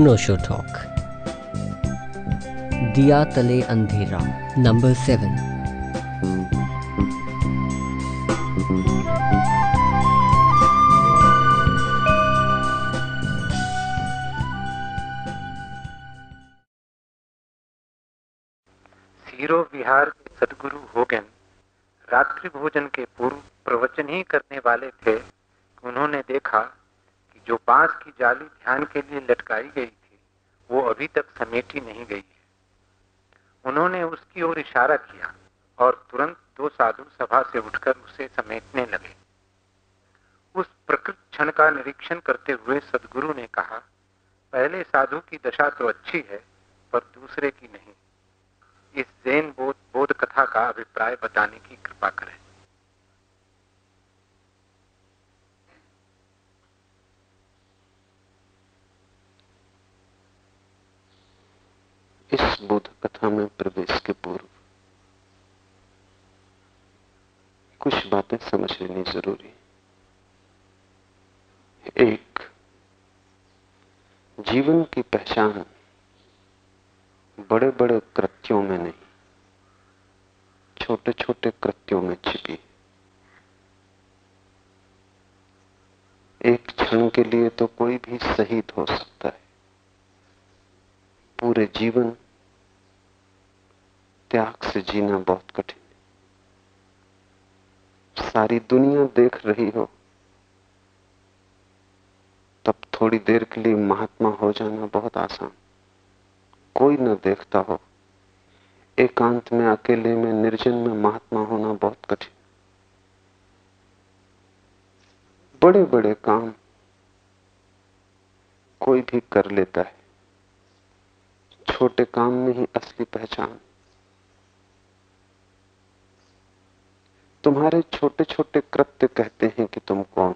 अनोशो talk दिया तले अंधेरा नंबर सेवन जाली ध्यान के लिए लटकाई गई थी, वो अभी तक समेटी नहीं गई है। उन्होंने उसकी ओर इशारा किया और तुरंत दो साधु सभा से उठकर उसे समेटने लगे। उस प्रकृत क्षण का निरीक्षण करते हुए सदगुरु ने कहा, पहले साधु की दशा तो अच्छी है, पर दूसरे की नहीं। इस जैन बोध बोध कथा का अभिप्राय बताने की कृपा करें। इस बोध कथा में प्रवेश के पूर्व कुछ बातें समझ लेनी ज़रूरी एक, जीवन की पहचान बड़े बड़े कृत्यों में नहीं छोटे छोटे कृत्यों में छिपी एक क्षण के लिए तो कोई भी शहीद हो सकता है। पूरे जीवन त्याग से जीना बहुत कठिन सारी दुनिया देख रही हो, तब थोड़ी देर के लिए महात्मा हो जाना बहुत आसान। कोई न देखता हो, एकांत में, अकेले में, निर्जन में महात्मा होना बहुत कठिन बड़े बड़े काम कोई भी कर लेता है। छोटे काम में ही असली पहचान। तुम्हारे छोटे छोटे कृत्य कहते हैं कि तुम कौन?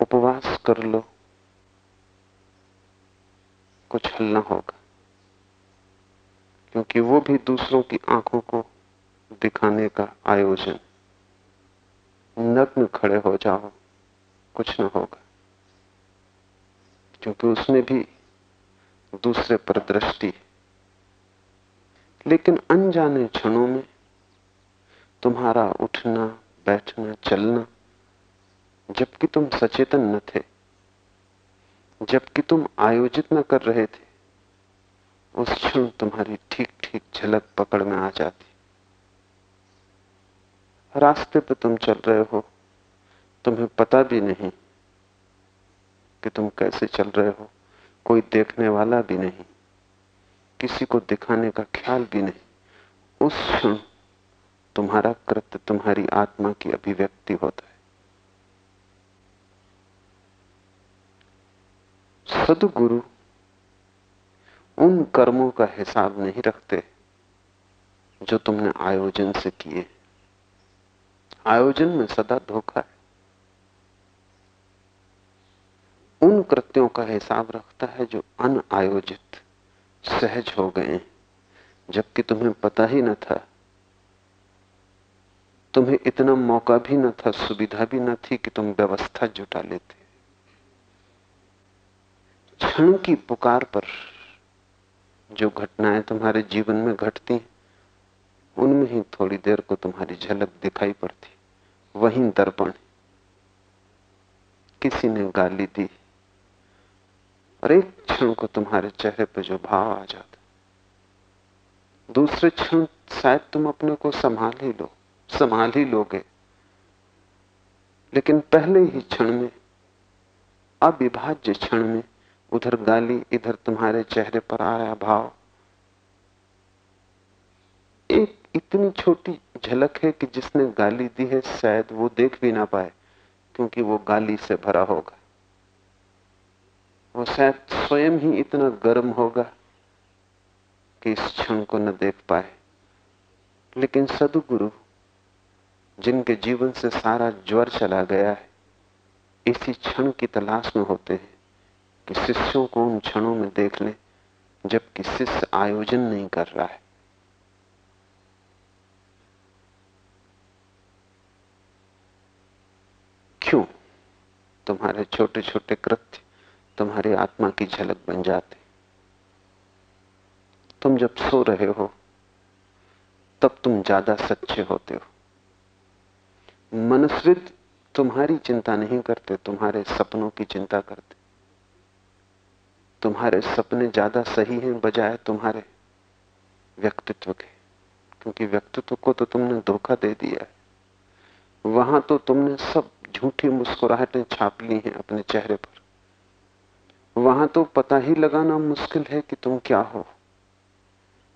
उपवास कर लो। कुछ हल ना होगा, क्योंकि वो भी दूसरों की आँखों को दिखाने का आयोजन। नग्न खड़े हो जाओ, कुछ ना होगा। क्योंकि उसमें भी दूसरे पर दृष्टि लेकिन अनजाने क्षणों में तुम्हारा उठना, बैठना, चलना, जबकि तुम सचेतन न थे, जबकि तुम आयोजित न कर रहे थे, उस क्षण तुम्हारी ठीक ठीक झलक पकड़ में आ जाती। रास्ते पे तुम चल रहे हो, तुम्हें पता भी नहीं कि तुम कैसे चल रहे हो। कोई देखने वाला भी नहीं। किसी को दिखाने का ख्याल भी नहीं। उस क्षण तुम्हारा कृत्य तुम्हारी आत्मा की अभिव्यक्ति होता है। सदगुरु उन कर्मों का हिसाब नहीं रखते जो तुमने आयोजन से किए। आयोजन में सदा धोखा है। उन कृत्यों का हिसाब रखता है जो अनआयोजित सहज हो गए जबकि तुम्हें पता ही न था। तुम्हें इतना मौका भी न था, सुविधा भी न थी कि तुम व्यवस्था जुटा लेते। क्षण की पुकार पर जो घटनाएँ तुम्हारे जीवन में घटती उनमें ही थोड़ी देर को तुम्हारी झलक दिखाई पड़ती। वहीं दर्पण। किसी ने गाली दी। और एक क्षण को तुम्हारे चेहरे पर जो भाव आ जाता दूसरे क्षण शायद तुम अपने को संभाल ही लो, संभाल ही लोगे। लेकिन पहले ही क्षण में, अविभाज्य क्षण में, उधर गाली, इधर तुम्हारे चेहरे पर आया भाव। एक इतनी छोटी झलक है कि जिसने गाली दी है, शायद वो देख भी ना पाए, क्योंकि वो गाली से भरा होगा। वो शायद स्वयं ही इतना गर्म होगा कि इस क्षण को न देख पाए। लेकिन सदगुरु, जिनके जीवन से सारा ज्वर चला गया है, इसी क्षण की तलाश में होते हैं कि शिष्यों को उन क्षणों में देख लें, जबकि शिष्य आयोजन नहीं कर रहा है। क्यों? तुम्हारे छोटे छोटे कृत्य तुम्हारी आत्मा की झलक बन जाते। तुम जब सो रहे हो, तब तुम ज़्यादा सच्चे होते हो। मनस्विद तुम्हारी चिंता नहीं करते, तुम्हारे सपनों की चिंता करते। तुम्हारे सपने ज़्यादा सही हैं, बजाय तुम्हारे व्यक्तित्व के। क्योंकि व्यक्तित्व को तो तुमने धोखा दे दिया है। वहाँ तो तुमने सब झूठी मुस्कुराहटें छाप ली हैं अपने चेहरे पर। वहाँ तो पता ही लगाना मुश्किल है कि तुम क्या हो।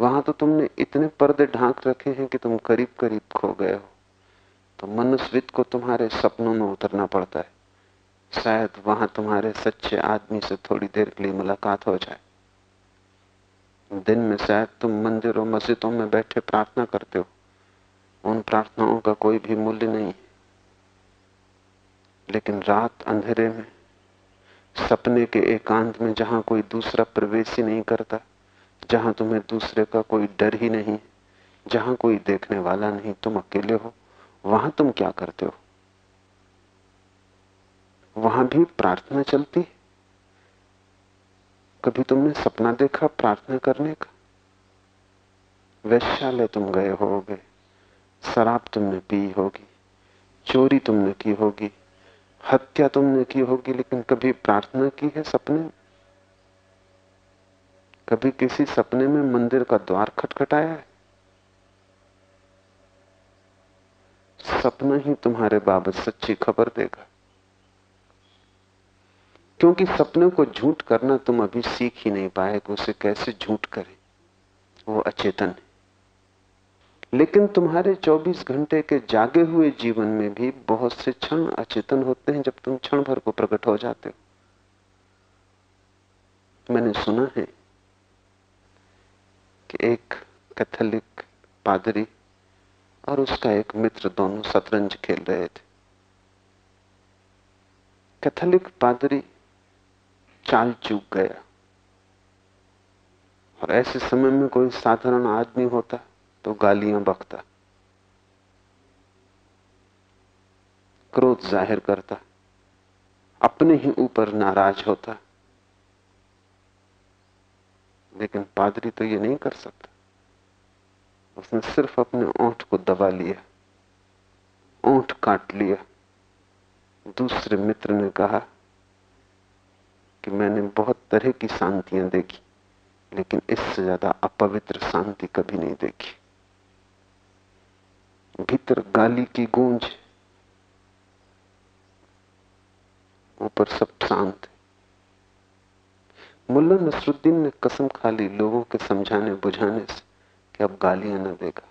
वहाँ तो तुमने इतने पर्दे ढांक रखे हैं कि तुम करीब करीब खो गए हो। तो मनुष्यविद को तुम्हारे सपनों में उतरना पड़ता है। शायद वहाँ तुम्हारे सच्चे आदमी से थोड़ी देर के लिए मुलाकात हो जाए। दिन में शायद तुम मंदिरों, मस्जिदों में बैठे प्रार्थना करते हो। उन प्रार्थनाओं का कोई भी मूल्य नहीं लेकिन रात अंधेरे में सपने के एकांत में जहाँ कोई दूसरा प्रवेश ही नहीं करता, जहाँ तुम्हें दूसरे का कोई डर ही नहीं, जहाँ कोई देखने वाला नहीं, तुम अकेले हो, वहाँ तुम क्या करते हो? वहाँ भी प्रार्थना चलती कभी तुमने सपना देखा प्रार्थना करने का? वैश्यालय तुम गए होगे, शराब तुमने पी होगी, चोरी तुमने की होगी हत्या तुमने की होगी, लेकिन कभी प्रार्थना की है सपने? कभी किसी सपने में मंदिर का द्वार खटखटाया है? सपना ही तुम्हारे बाबत सच्ची खबर देगा। क्योंकि सपने को झूठ करना तुम अभी सीख ही नहीं पाए कि उसे कैसे झूठ करें। वो अचेतन है। लेकिन तुम्हारे 24 घंटे के जागे हुए जीवन में भी बहुत से क्षण अचेतन होते हैं जब तुम क्षण भर को प्रकट हो जाते हो। मैंने सुना है कि एक कैथोलिक पादरी और उसका एक मित्र दोनों शतरंज खेल रहे थे। कैथोलिक पादरी चाल चूक गया और ऐसे समय में कोई साधारण आदमी होता तो गालियाँ बकता क्रोध ज़ाहिर करता। अपने ही ऊपर नाराज़ होता। लेकिन पादरी तो ये नहीं कर सकता। उसने सिर्फ़ अपने ओंठ को दबा लिया। ओंठ काट लिया। दूसरे मित्र ने कहा कि मैंने बहुत तरह की शांतियाँ देखी, लेकिन इससे ज़्यादा अपवित्र शांति कभी नहीं देखी। भीतर गाली की गूंज ऊपर सब शांत मुल्ला नसरुद्दीन ने कसम खा ली लोगों के समझाने बुझाने से कि अब गालियाँ न देगा।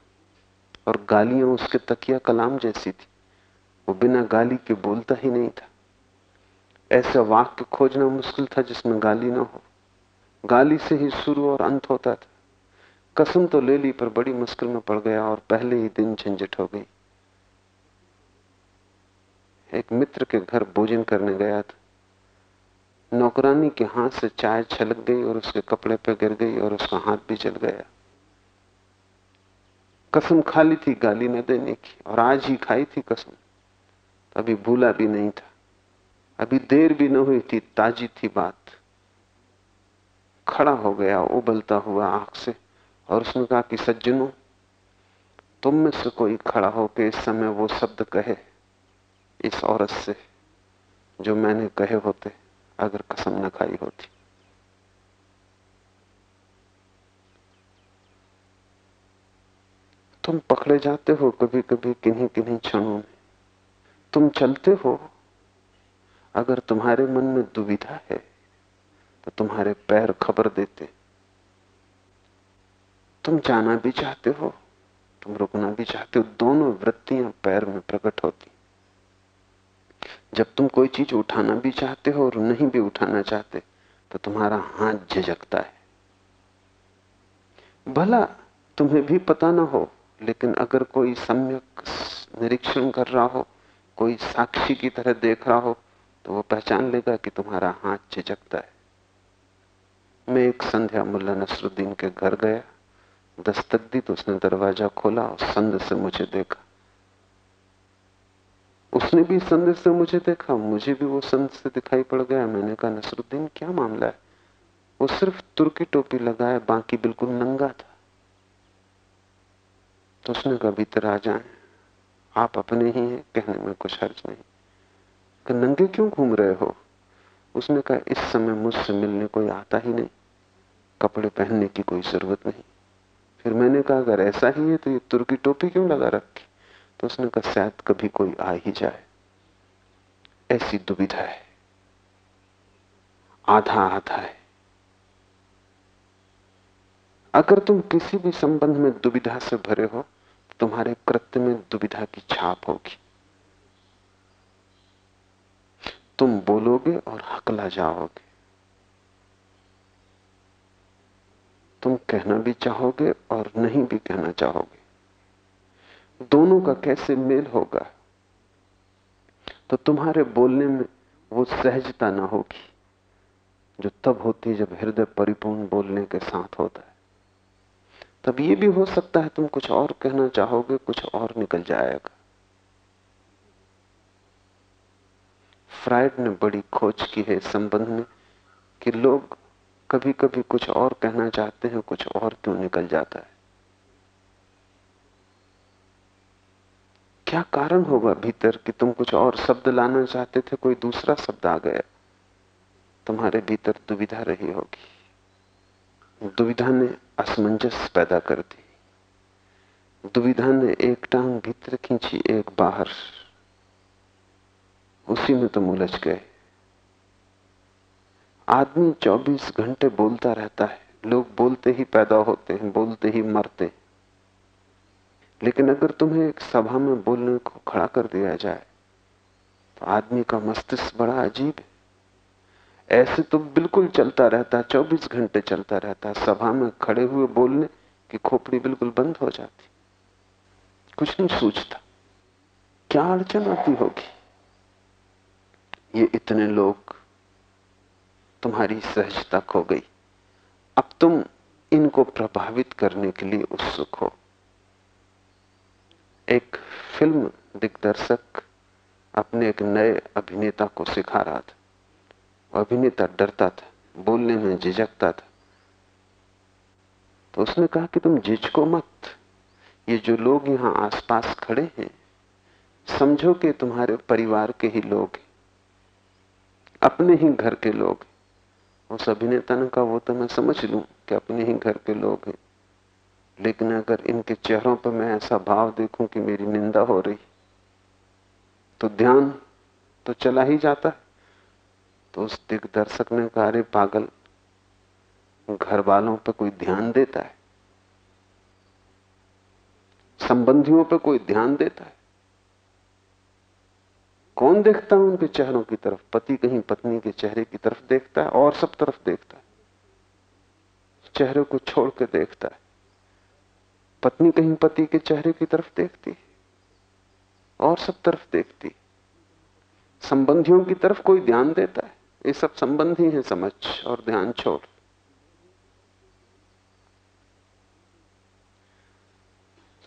और गालियाँ उसके तकिया कलाम जैसी थी। वो बिना गाली के बोलता ही नहीं था। ऐसा वाक्य खोजना मुश्किल था जिसमें गाली ना हो। गाली से ही शुरू और अंत होता था। कसम तो ले ली, पर बड़ी मुश्किल में पड़ गया और पहले ही दिन झंझट हो गई। एक मित्र के घर भोजन करने गया था। नौकरानी के हाथ से चाय छलक गई और उसके कपड़े पर गिर गई और उसका हाथ भी चल गया। कसम खा ली थी, गाली न देने की, और आज ही खाई थी कसम। अभी भूला भी नहीं था। अभी देर भी न हुई थी, ताजी थी बात। खड़ा हो गया, उबलता हुआ आँख से। और उसने कहा कि, सज्जनों, तुम में से कोई खड़ा होकर इस समय वो शब्द कहे, इस औरत से, जो मैंने कहे होते, अगर कसम न खाई होती। तुम पकड़े जाते हो कभी कभी किन्हीं किन्हीं क्षणों में। तुम चलते हो, अगर तुम्हारे मन में दुविधा है तो तुम्हारे पैर खबर देते। तुम जाना भी चाहते हो, तुम रुकना भी चाहते हो, दोनों वृत्तियाँ पैर में प्रकट होती। जब तुम कोई चीज़ उठाना भी चाहते हो और नहीं भी उठाना चाहते तो तुम्हारा हाथ झिझकता है। भला तुम्हें भी पता ना हो, लेकिन अगर कोई सम्यक निरीक्षण कर रहा हो, कोई साक्षी की तरह देख रहा हो तो वो पहचान लेगा कि तुम्हारा हाथ झिझकता है। मैं एक संध्या मुल्ला नसरुद्दीन के घर गया। दस्तक दी तो उसने दरवाज़ा खोला, और संद से मुझे देखा। उसने भी संदेश से मुझे देखा, मुझे भी वो संत से दिखाई पड़ गया। मैंने कहा, नसरुद्दीन, क्या मामला है? वो सिर्फ़ तुर्की टोपी लगाए, बाकी बिल्कुल नंगा था। तो उसने कहा, भीतर आ जाए। आप अपने ही हैं, कहने में कुछ हर्ज नहीं। कि नंगे क्यों घूम रहे हो? उसने कहा, इस समय मुझसे मिलने कोई आता ही नहीं। कपड़े पहनने की कोई ज़रूरत नहीं। फिर मैंने कहा, अगर ऐसा ही है तो ये तुर्की टोपी क्यों लगा रखी? तो उसने कहा, शायद कभी कोई आ ही जाए। ऐसी दुविधा है। आधा आधा है। अगर तुम किसी भी संबंध में दुविधा से भरे हो तो तुम्हारे कृत्य में दुविधा की छाप होगी। तुम बोलोगे और हकला जाओगे। तुम कहना भी चाहोगे और नहीं भी कहना चाहोगे। दोनों का कैसे मेल होगा? तो तुम्हारे बोलने में वो सहजता ना होगी, जो तब होती है जब हृदय परिपूर्ण बोलने के साथ होता है। तब ये भी हो सकता है तुम कुछ और कहना चाहोगे, कुछ और निकल जाएगा। फ्राइड ने बड़ी खोज की है इस संबंध में कि लोग कभी कभी कुछ और कहना चाहते हैं, कुछ और क्यों निकल जाता है? क्या कारण होगा भीतर कि तुम कुछ और शब्द लाना चाहते थे, कोई दूसरा शब्द आ गया? तुम्हारे भीतर दुविधा रही होगी। दुविधा ने असमंजस पैदा कर दी। दुविधा ने एक टांग भीतर खींची, एक बाहर। उसी में तुम उलझ गए। आदमी 24 घंटे बोलता रहता है। लोग बोलते ही पैदा होते हैं, बोलते ही मरते हैं। लेकिन अगर तुम्हें एक सभा में बोलने को खड़ा कर दिया जाए तो आदमी का मस्तिष्क बड़ा अजीब है। ऐसे तो बिल्कुल चलता रहता है चौबीस घंटे चलता रहता है सभा में खड़े हुए बोलने की खोपड़ी बिल्कुल बंद हो जाती। कुछ नहीं सोचता क्या अड़चन आती होगी? ये इतने लोग तुम्हारी सहजता खो गई। अब तुम इनको प्रभावित करने के लिए उत्सुक हो। एक फ़िल्म दिग्दर्शक अपने एक नए अभिनेता को सिखा रहा था। अभिनेता डरता था, बोलने में झिझकता था। तो उसने कहा कि तुम झिझको मत। ये जो लोग यहाँ आसपास खड़े हैं, समझो कि तुम्हारे परिवार के ही लोग हैं। अपने ही घर के लोग उस अभिनेता ने कहा वो तो मैं समझ लू कि अपने ही घर के लोग हैं। लेकिन अगर इनके चेहरों पर मैं ऐसा भाव देखूँ कि मेरी निंदा हो रही तो ध्यान तो चला ही जाता है। तो उस दिग्दर्शक ने कहा, अरे पागल घर वालों पर कोई ध्यान देता है? संबंधियों पर कोई ध्यान देता है? कौन देखता है उनके चेहरों की तरफ़? पति कहीं पत्नी के चेहरे की तरफ़ देखता है और सब तरफ़ देखता है। चेहरे को छोड़ के देखता है। पत्नी कहीं पति के चेहरे की तरफ़ देखती है और सब तरफ़ देखती संबंधियों की तरफ़ कोई ध्यान देता है? ये सब संबंधी हैं समझ और ध्यान छोड़।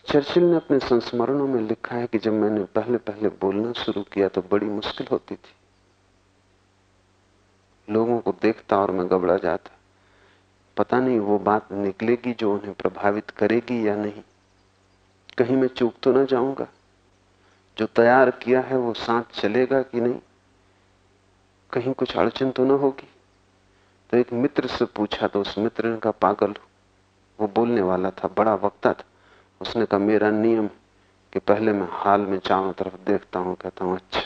चर्चिल ने अपने संस्मरणों में लिखा है कि जब मैंने पहले पहले बोलना शुरू किया तो बड़ी मुश्किल होती थी। लोगों को देखता और मैं गबड़ा जाता। पता नहीं वो बात निकलेगी जो उन्हें प्रभावित करेगी या नहीं। कहीं मैं चूक तो ना जाऊँगा? जो तैयार किया है वो साथ चलेगा कि नहीं? कहीं कुछ अड़चन तो ना होगी? तो एक मित्र से पूछा तो उस मित्र ने पागल वो बोलने वाला था, बड़ा वक्ता था। उसने कहा, मेरा नियम कि पहले मैं हाल में चारों तरफ़ देखता हूँ, कहता हूँ अच्छा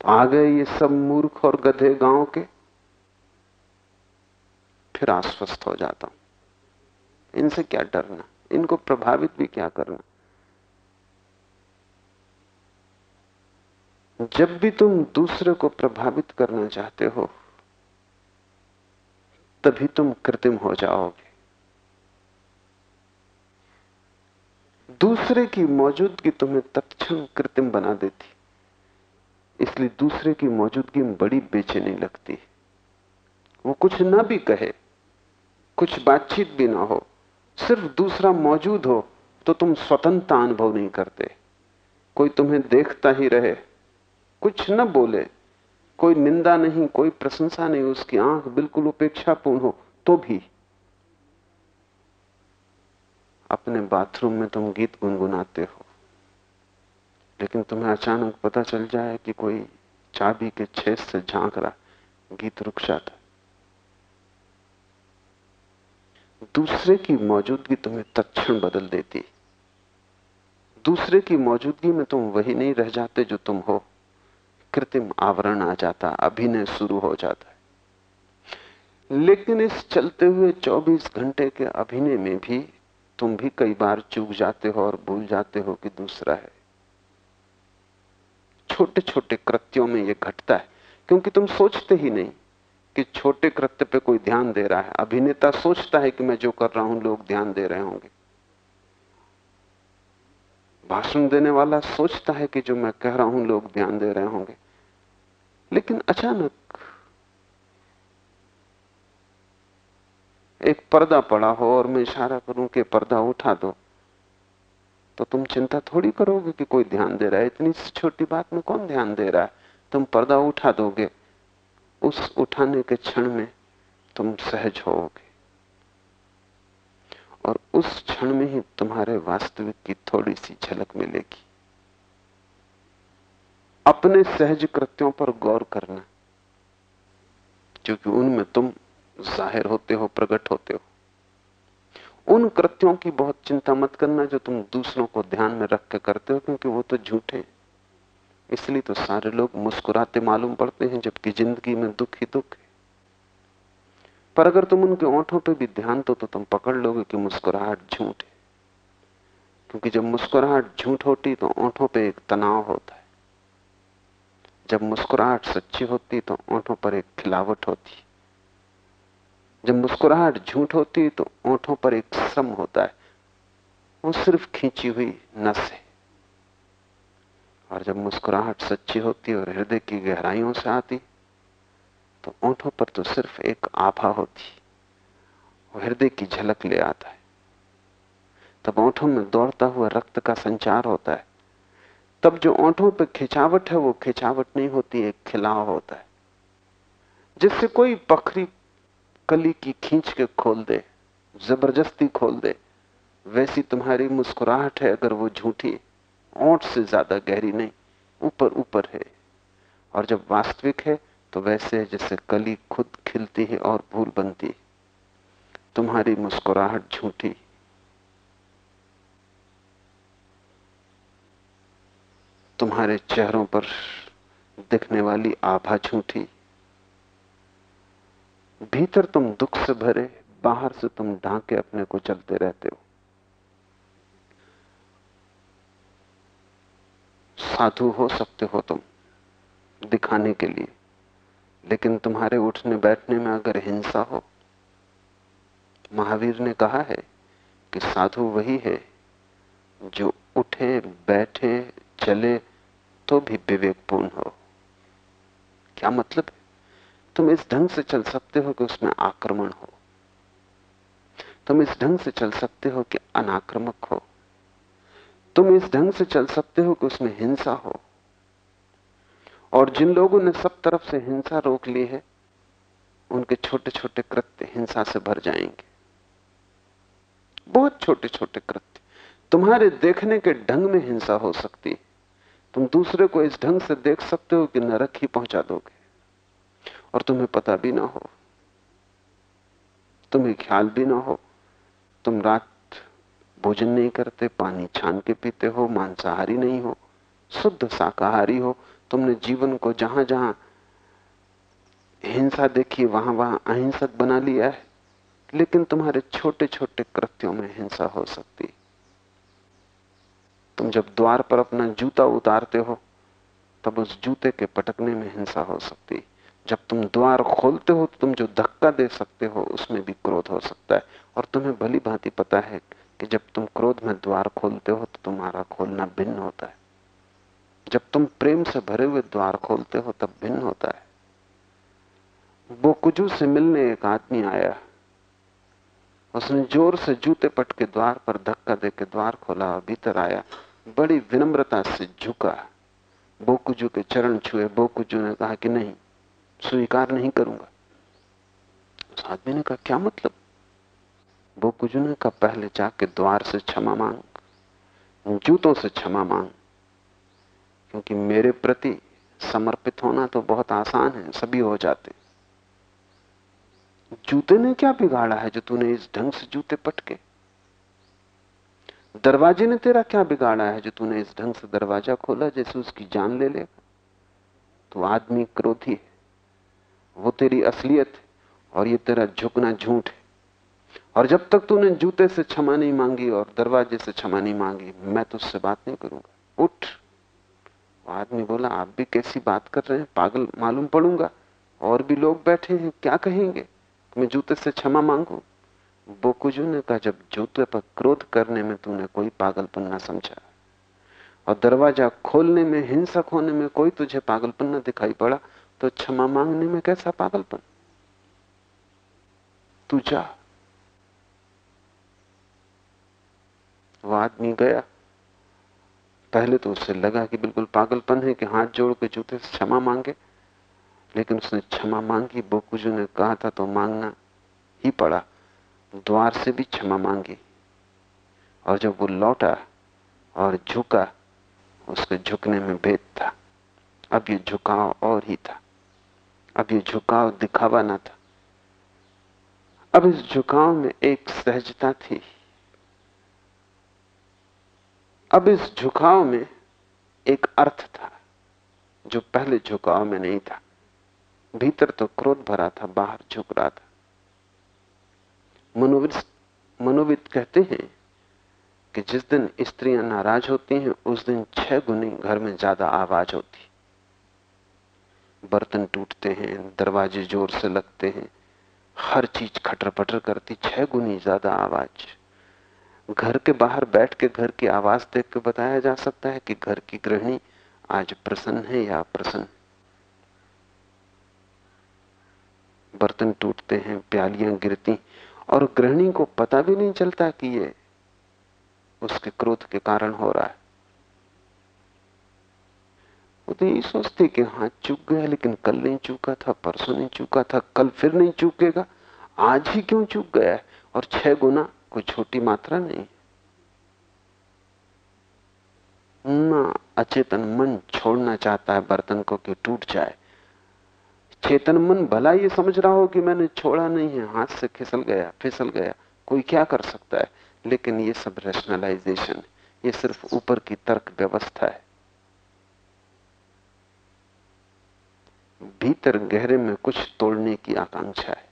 तो आ गए ये सब मूर्ख और गधे गाँव के। फिर आश्वस्त हो जाता हूँ। इनसे क्या डरना? इनको प्रभावित भी क्या करना? जब भी तुम दूसरे को प्रभावित करना चाहते हो, तभी तुम कृत्रिम हो जाओगे। दूसरे की मौजूदगी तुम्हें तत्क्षण कृत्रिम बना देती। इसलिए दूसरे की मौजूदगी में बड़ी बेचैनी लगती वो कुछ ना भी कहे, कुछ बातचीत भी ना हो, सिर्फ़ दूसरा मौजूद हो तो तुम स्वतंत्रता अनुभव नहीं करते। कोई तुम्हें देखता ही रहे, कुछ न बोले, कोई निंदा नहीं, कोई प्रशंसा नहीं, उसकी आँख बिल्कुल उपेक्षापूर्ण हो तो भी। अपने बाथरूम में तुम गीत गुनगुनाते हो। लेकिन तुम्हें अचानक पता चल जाए कि कोई चाबी के छेद से झाँक रहा गीत रुक जाता। दूसरे की मौजूदगी तुम्हें तत्क्षण बदल देती। दूसरे की मौजूदगी में तुम वही नहीं रह जाते जो तुम हो। कृत्रिम आवरण आ जाता, अभिनय शुरू हो जाता है। लेकिन इस चलते हुए 24 घंटे के अभिनय में भी तुम भी कई बार चूक जाते हो और भूल जाते हो कि दूसरा है। छोटे छोटे कृत्यों में यह घटता है, क्योंकि तुम सोचते ही नहीं कि छोटे कृत्य पे कोई ध्यान दे रहा है। अभिनेता सोचता है कि मैं जो कर रहा हूँ, लोग ध्यान दे रहे होंगे। भाषण देने वाला सोचता है कि जो मैं कह रहा हूँ, लोग ध्यान दे रहे होंगे। लेकिन अचानक एक पर्दा पड़ा हो और मैं इशारा करूँ कि पर्दा उठा दो। तो तुम चिंता थोड़ी करोगे कि कोई ध्यान दे रहा है? इतनी छोटी बात में कौन ध्यान दे रहा है? तुम पर्दा उठा दोगे। उस उठाने के क्षण में तुम सहज होगे। और उस क्षण में ही तुम्हारे वास्तविक की थोड़ी सी झलक मिलेगी। अपने सहज कृत्यों पर गौर करना, क्योंकि उनमें तुम ज़ाहिर होते हो, प्रकट होते हो। उन कृत्यों की बहुत चिंता मत करना जो तुम दूसरों को ध्यान में रख के करते हो, क्योंकि वो तो झूठे इसलिए तो सारे लोग मुस्कुराते मालूम पड़ते हैं, जबकि ज़िंदगी में दुख ही दुख है। पर अगर तुम उनके ओंठों पे भी ध्यान दो तो तुम पकड़ लोगे कि मुस्कुराहट झूठ है। क्योंकि जब मुस्कुराहट झूठ होती तो ओंठों पे एक तनाव होता है। जब मुस्कुराहट सच्ची होती तो ओंठों पर एक खिलावट होती जब मुस्कुराहट झूठ होती है तो ओंठों पर एक श्रम होता है। वो सिर्फ़ खींची हुई नस है। और जब मुस्कुराहट सच्ची होती और हृदय की गहराइयों से आती तो ओंठों पर तो सिर्फ़ एक आभा होती वो हृदय की झलक ले आता है। तब ओंठों में दौड़ता हुआ रक्त का संचार होता है। तब जो ओंठों पर खिंचावट है, वो खिंचावट नहीं होती, एक खिलाव होता है। जिससे कोई पखरी कली की खींच के खोल दे, ज़बरदस्ती खोल दे। वैसी तुम्हारी मुस्कुराहट है अगर वो झूठी, ओंठ से ज़्यादा गहरी नहीं, ऊपर ऊपर है। और जब वास्तविक है तो वैसे है जैसे कली खुद खिलती है और भूल बनती तुम्हारी मुस्कुराहट झूठी। तुम्हारे चेहरों पर दिखने वाली आभा झूठी। भीतर तुम दुख से भरे, बाहर से तुम ढांके अपने को चलते रहते हो। साधु हो सकते हो तुम, दिखाने के लिए। लेकिन तुम्हारे उठने, बैठने में अगर हिंसा हो, महावीर ने कहा है कि साधु वही है जो उठे, बैठे, चले तो भी विवेकपूर्ण हो। क्या मतलब है? तुम इस ढंग से चल सकते हो कि उसमें आक्रमण हो। तुम इस ढंग से चल सकते हो कि अनाक्रमक हो। तुम इस ढंग से चल सकते हो कि उसमें हिंसा हो। और जिन लोगों ने सब तरफ़ से हिंसा रोक ली है, उनके छोटे छोटे कृत्य हिंसा से भर जाएँगे। बहुत छोटे छोटे कृत्य। तुम्हारे देखने के ढंग में हिंसा हो सकती है। तुम दूसरे को इस ढंग से देख सकते हो कि नरक ही पहुँचा दोगे। और तुम्हें पता भी ना हो। तुम्हें ख्याल भी ना हो। तुम रात भोजन नहीं करते, पानी छान के पीते हो, मांसाहारी नहीं हो, शुद्ध शाकाहारी हो। तुमने जीवन को जहाँ जहाँ हिंसा देखी वहाँ वहाँ अहिंसक बना लिया है। लेकिन तुम्हारे छोटे छोटे कृत्यों में हिंसा हो सकती। तुम जब द्वार पर अपना जूता उतारते हो, तब उस जूते के पटकने में हिंसा हो सकती। जब तुम द्वार खोलते हो तो तुम जो धक्का दे सकते हो, उसमें भी क्रोध हो सकता है। और तुम्हें भली भांति पता है कि जब तुम क्रोध में द्वार खोलते हो तो तुम्हारा खोलना भिन्न होता है। जब तुम प्रेम से भरे हुए द्वार खोलते हो तब भिन्न होता है। बोकुजू से मिलने एक आदमी आया। उसने ज़ोर से जूते पट के द्वार पर धक्का दे के द्वार खोला और भीतर आया। बड़ी विनम्रता से झुका। बोकुजू के चरण छुए। बोकुजू ने कहा कि नहीं स्वीकार नहीं करूँगा। उस आदमी ने कहा, क्या मतलब? बोकुजू ने कहा पहले जाके द्वार से क्षमा मांग जूतों से क्षमा मांग, क्योंकि मेरे प्रति समर्पित होना तो बहुत आसान है, सभी हो जाते जूते ने क्या बिगाड़ा है जो तूने इस ढंग से जूते पटके? दरवाजे ने तेरा क्या बिगाड़ा है जो तूने इस ढंग से दरवाज़ा खोला, जैसे उसकी जान ले लेगा? तो आदमी क्रोधी है। वो तेरी असलियत है और ये तेरा झुकना झूठ है। और जब तक तूने जूते से क्षमा नहीं मांगी और दरवाजे से क्षमा नहीं मांगी, मैं तुझसे बात नहीं करूँगा। उठ। आदमी बोला, आप भी कैसी बात कर रहे हैं? पागल मालूम पड़ूँगा। और भी लोग बैठे हैं, क्या कहेंगे? मैं जूते से क्षमा मांगू? बोकुजू ने कहा, जब जूते पर क्रोध करने में तूने कोई पागलपन ना समझा और दरवाज़ा खोलने में, हिंसक होने में कोई तुझे पागलपन न दिखाई पड़ा तो क्षमा मांगने में कैसा पागलपन? तू जा। वो आदमी गया। पहले तो उसे लगा कि बिल्कुल पागलपन है कि हाथ जोड़ के जूते से क्षमा मांगे, लेकिन उसने क्षमा मांगी, बोकुजू ने कहा था तो मांगना ही पड़ा। द्वार से भी क्षमा मांगी। और जब वो लौटा और झुका, उसके झुकने में भेद था। अब ये झुकाव और ही था। अब ये झुकाव दिखावा ना था। अब इस झुकाव में एक सहजता थी। अब इस झुकाव में एक अर्थ था, जो पहले झुकाव में नहीं था। भीतर तो क्रोध भरा था, बाहर झुक रहा था। मनोविद मनोविद कहते हैं कि जिस दिन स्त्रियाँ नाराज़ होती हैं, उस दिन छह गुनी घर में ज़्यादा आवाज़ होती। बर्तन टूटते हैं, दरवाजे ज़ोर से लगते हैं। हर चीज़ खटर पटर करती, छह गुनी ज़्यादा आवाज़। घर के बाहर बैठ के घर की आवाज़ देख के बताया जा सकता है कि घर की गृहिणी आज प्रसन्न है या अप्रसन्न। बर्तन टूटते हैं, प्यालियाँ गिरती, और गृहिणी को पता भी नहीं चलता कि ये उसके क्रोध के कारण हो रहा है। तो यही सोचती कि हाँ चूक गया, लेकिन कल नहीं चूका था, परसों नहीं चूका था, कल फिर नहीं चूकेगा। आज ही क्यों चूक गया है? और छह गुना कोई छोटी मात्रा नहीं। ना अचेतन मन छोड़ना चाहता है बर्तन को कि टूट जाए। चेतन मन भला ये समझ रहा हो कि मैंने छोड़ा नहीं है, हाथ से खिसल गया, फिसल गया, कोई क्या कर सकता है? लेकिन ये सब रेशनलाइजेशन ये सिर्फ़ ऊपर की तर्क व्यवस्था है। भीतर गहरे में कुछ तोड़ने की आकांक्षा है।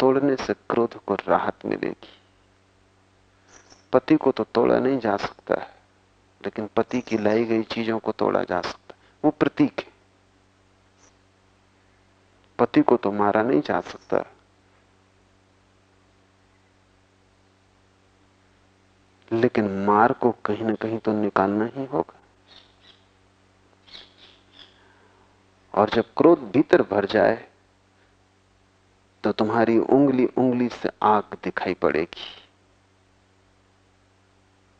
तोड़ने से क्रोध को राहत मिलेगी। पति को तो तोड़ा नहीं जा सकता है, लेकिन पति की लाई गई चीज़ों को तोड़ा जा सकता है। वो प्रतीक है। पति को तो मारा नहीं जा सकता। लेकिन मार को कहीं ना कहीं तो निकालना ही होगा। और जब क्रोध भीतर भर जाए तो तुम्हारी उंगली उंगली से आग दिखाई पड़ेगी।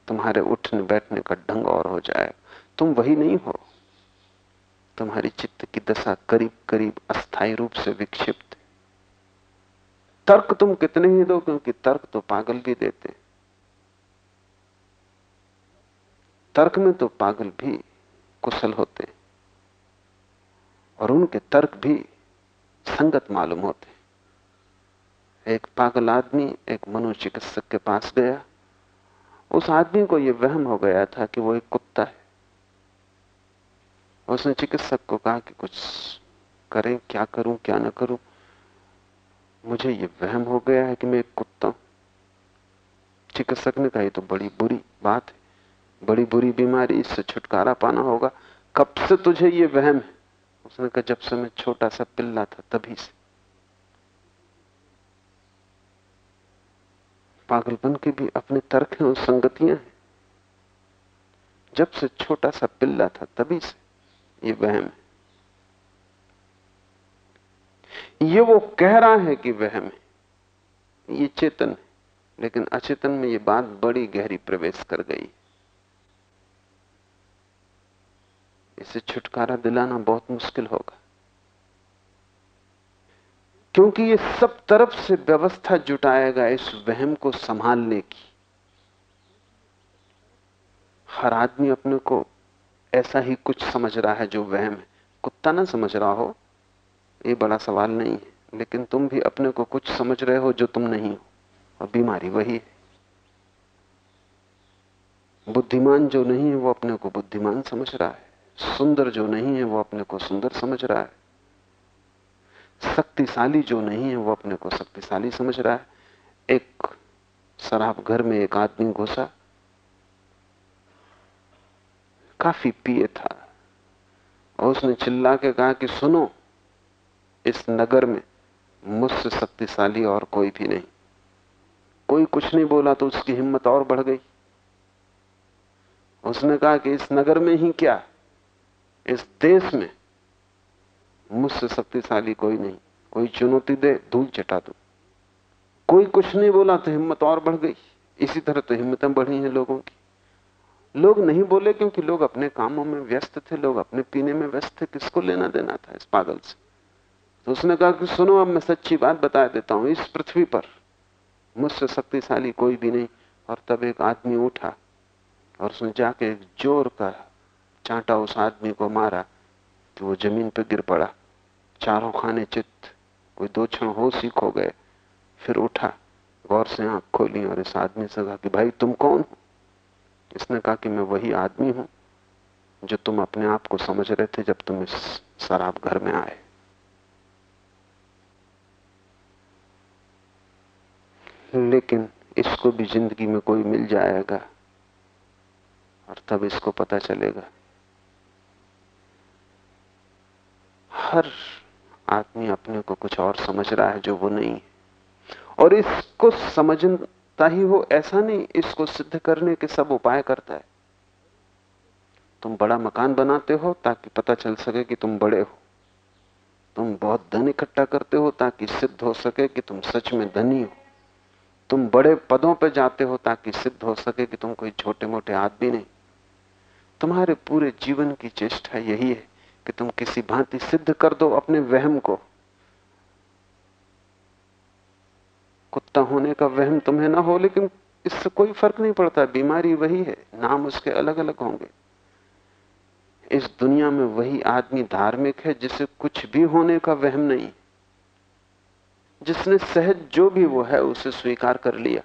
तुम्हारे उठने बैठने का ढंग और हो जाए। तुम वही नहीं हो। तुम्हारी चित्त की दशा करीब करीब अस्थायी रूप से विक्षिप्त तर्क तुम कितने ही दो, क्योंकि तर्क तो पागल भी देते। तर्क में तो पागल भी कुशल होते। और उनके तर्क भी संगत मालूम होते एक पागल आदमी, एक मनोचिकित्सक के पास गया। उस आदमी को यह वहम हो गया था कि वो एक कुत्ता है। उसने चिकित्सक को कहा कि कुछ करें, क्या करूँ, क्या ना करूँ। मुझे ये वहम हो गया है कि मैं एक कुत्ता हूँ। चिकित्सक ने कहा तो बड़ी बुरी बात है। बड़ी बुरी बीमारी, इससे छुटकारा पाना होगा। कब से तुझे ये वहम है? उसने कहा जब से मैं छोटा सा पिल्ला था, तभी से। पागलपन के भी अपने तर्क हैं, और संगतियाँ हैं। जब से छोटा सा पिल्ला था, तभी से ये वहम है। ये वो कह रहा है कि वहम है। ये चेतन है। लेकिन अचेतन में ये बात बड़ी गहरी प्रवेश कर गई इसे छुटकारा दिलाना बहुत मुश्किल होगा। क्योंकि ये सब तरफ़ से व्यवस्था जुटाएगा इस वहम को संभालने की। हर आदमी अपने को ऐसा ही कुछ समझ रहा है जो वहम है। कुत्ता ना समझ रहा हो, ये बड़ा सवाल नहीं है। लेकिन तुम भी अपने को कुछ समझ रहे हो जो तुम नहीं हो। और बीमारी वही है। बुद्धिमान जो नहीं है, वो अपने को बुद्धिमान समझ रहा है। सुंदर जो नहीं है, वो अपने को सुंदर समझ रहा है। शक्तिशाली जो नहीं है, वो अपने को शक्तिशाली समझ रहा है। एक शराब घर में एक आदमी घुसा। काफ़ी पिए था। और उसने चिल्ला के कहा कि सुनो, इस नगर में मुझसे शक्तिशाली और कोई भी नहीं। कोई कुछ नहीं बोला तो उसकी हिम्मत और बढ़ गई। उसने कहा कि इस नगर में ही क्या? इस देश में मुझसे शक्तिशाली कोई नहीं। कोई चुनौती दे, धूल चटा दो। कोई कुछ नहीं बोला तो हिम्मत और बढ़ गई। इसी तरह तो हिम्मतें बढ़ी हैं लोगों की। लोग नहीं बोले क्योंकि लोग अपने कामों में व्यस्त थे, लोग अपने पीने में व्यस्त थे। किसको लेना देना था इस पागल से? तो उसने कहा कि सुनो, अब मैं सच्ची बात बता देता हूँ। इस पृथ्वी पर मुझसे शक्तिशाली कोई भी नहीं। और तब एक आदमी उठा और उसने जाके एक ज़ोर का चांटा उस आदमी को मारा कि वो ज़मीन पर गिर पड़ा। चारों खाने चित्त, कोई दो क्षण होश ही खो गए। फिर उठा, गौर से आँख खोली और इस आदमी से कहा कि, भाई, तुम कौन हो? इसने कहा कि, मैं वही आदमी हूँ, जो तुम अपने आप को समझ रहे थे जब तुम इस शराब घर में आए. लेकिन इसको भी ज़िंदगी में कोई मिल जाएगा और तब इसको पता चलेगा हर आदमी अपने को कुछ और समझ रहा है जो वो नहीं है। और इसको समझता ही हो ऐसा नहीं, इसको सिद्ध करने के सब उपाय करता है। तुम बड़ा मकान बनाते हो ताकि पता चल सके कि तुम बड़े हो। तुम बहुत धन इकट्ठा करते हो ताकि सिद्ध हो सके कि तुम सच में धनी हो। तुम बड़े पदों पर जाते हो ताकि सिद्ध हो सके कि तुम कोई छोटे मोटे आदमी नहीं। तुम्हारे पूरे जीवन की चेष्टा यही है। कि तुम किसी भांति सिद्ध कर दो अपने वहम को। कुत्ता होने का वहम तुम्हें ना हो, लेकिन इससे कोई फ़र्क नहीं पड़ता। बीमारी वही है, नाम उसके अलग अलग होंगे। इस दुनिया में वही आदमी धार्मिक है जिसे कुछ भी होने का वहम नहीं। जिसने सहज जो भी वो है, उसे स्वीकार कर लिया।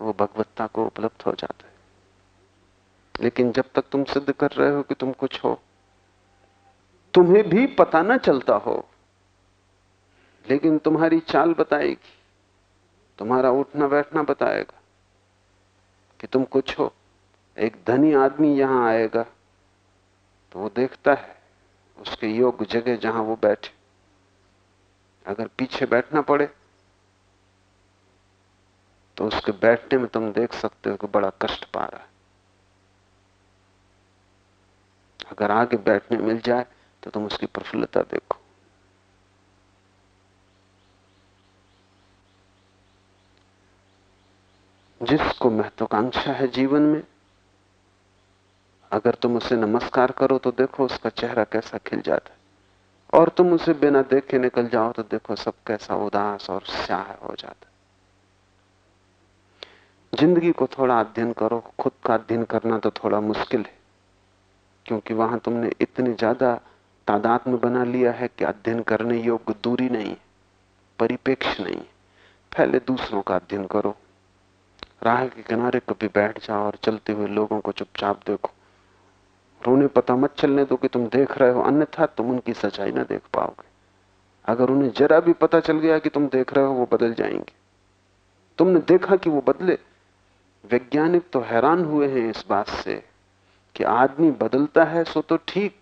वो भगवत्ता को उपलब्ध हो जाता है। लेकिन जब तक तुम सिद्ध कर रहे हो कि तुम कुछ हो तुम्हें भी पता ना चलता हो। लेकिन तुम्हारी चाल बताएगी। तुम्हारा उठना बैठना बताएगा कि तुम कुछ हो। एक धनी आदमी यहाँ आएगा तो वो देखता है उसके योग्य जगह जहाँ वो बैठे। अगर पीछे बैठना पड़े तो उसके बैठने में तुम देख सकते हो कि बड़ा कष्ट पा रहा है। अगर आगे बैठने मिल जाए तो तुम उसकी प्रफुल्लता देखो। जिसको महत्वाकांक्षा है जीवन में, अगर तुम उसे नमस्कार करो तो देखो उसका चेहरा कैसा खिल जाता है। और तुम उसे बिना देखे निकल जाओ तो देखो सब कैसा उदास और स्याह हो जाता है। ज़िंदगी को थोड़ा अध्ययन करो, खुद का अध्ययन करना तो थोड़ा मुश्किल है, क्योंकि वहाँ तुमने इतनी ज़्यादा तादाद में बना लिया है कि अध्ययन करने योग्य दूरी नहीं, परिपेक्ष नहीं। पहले दूसरों का अध्ययन करो। राह के किनारे कभी बैठ जाओ और चलते हुए लोगों को चुपचाप देखो। उन्हें पता मत चलने दो कि तुम देख रहे हो, अन्यथा तुम उनकी सच्चाई ना देख पाओगे। अगर उन्हें जरा भी पता चल गया कि तुम देख रहे हो, वो बदल जाएँगे। तुमने देखा कि वो बदले? वैज्ञानिक तो हैरान हुए हैं इस बात से कि आदमी बदलता है, सो तो ठीक।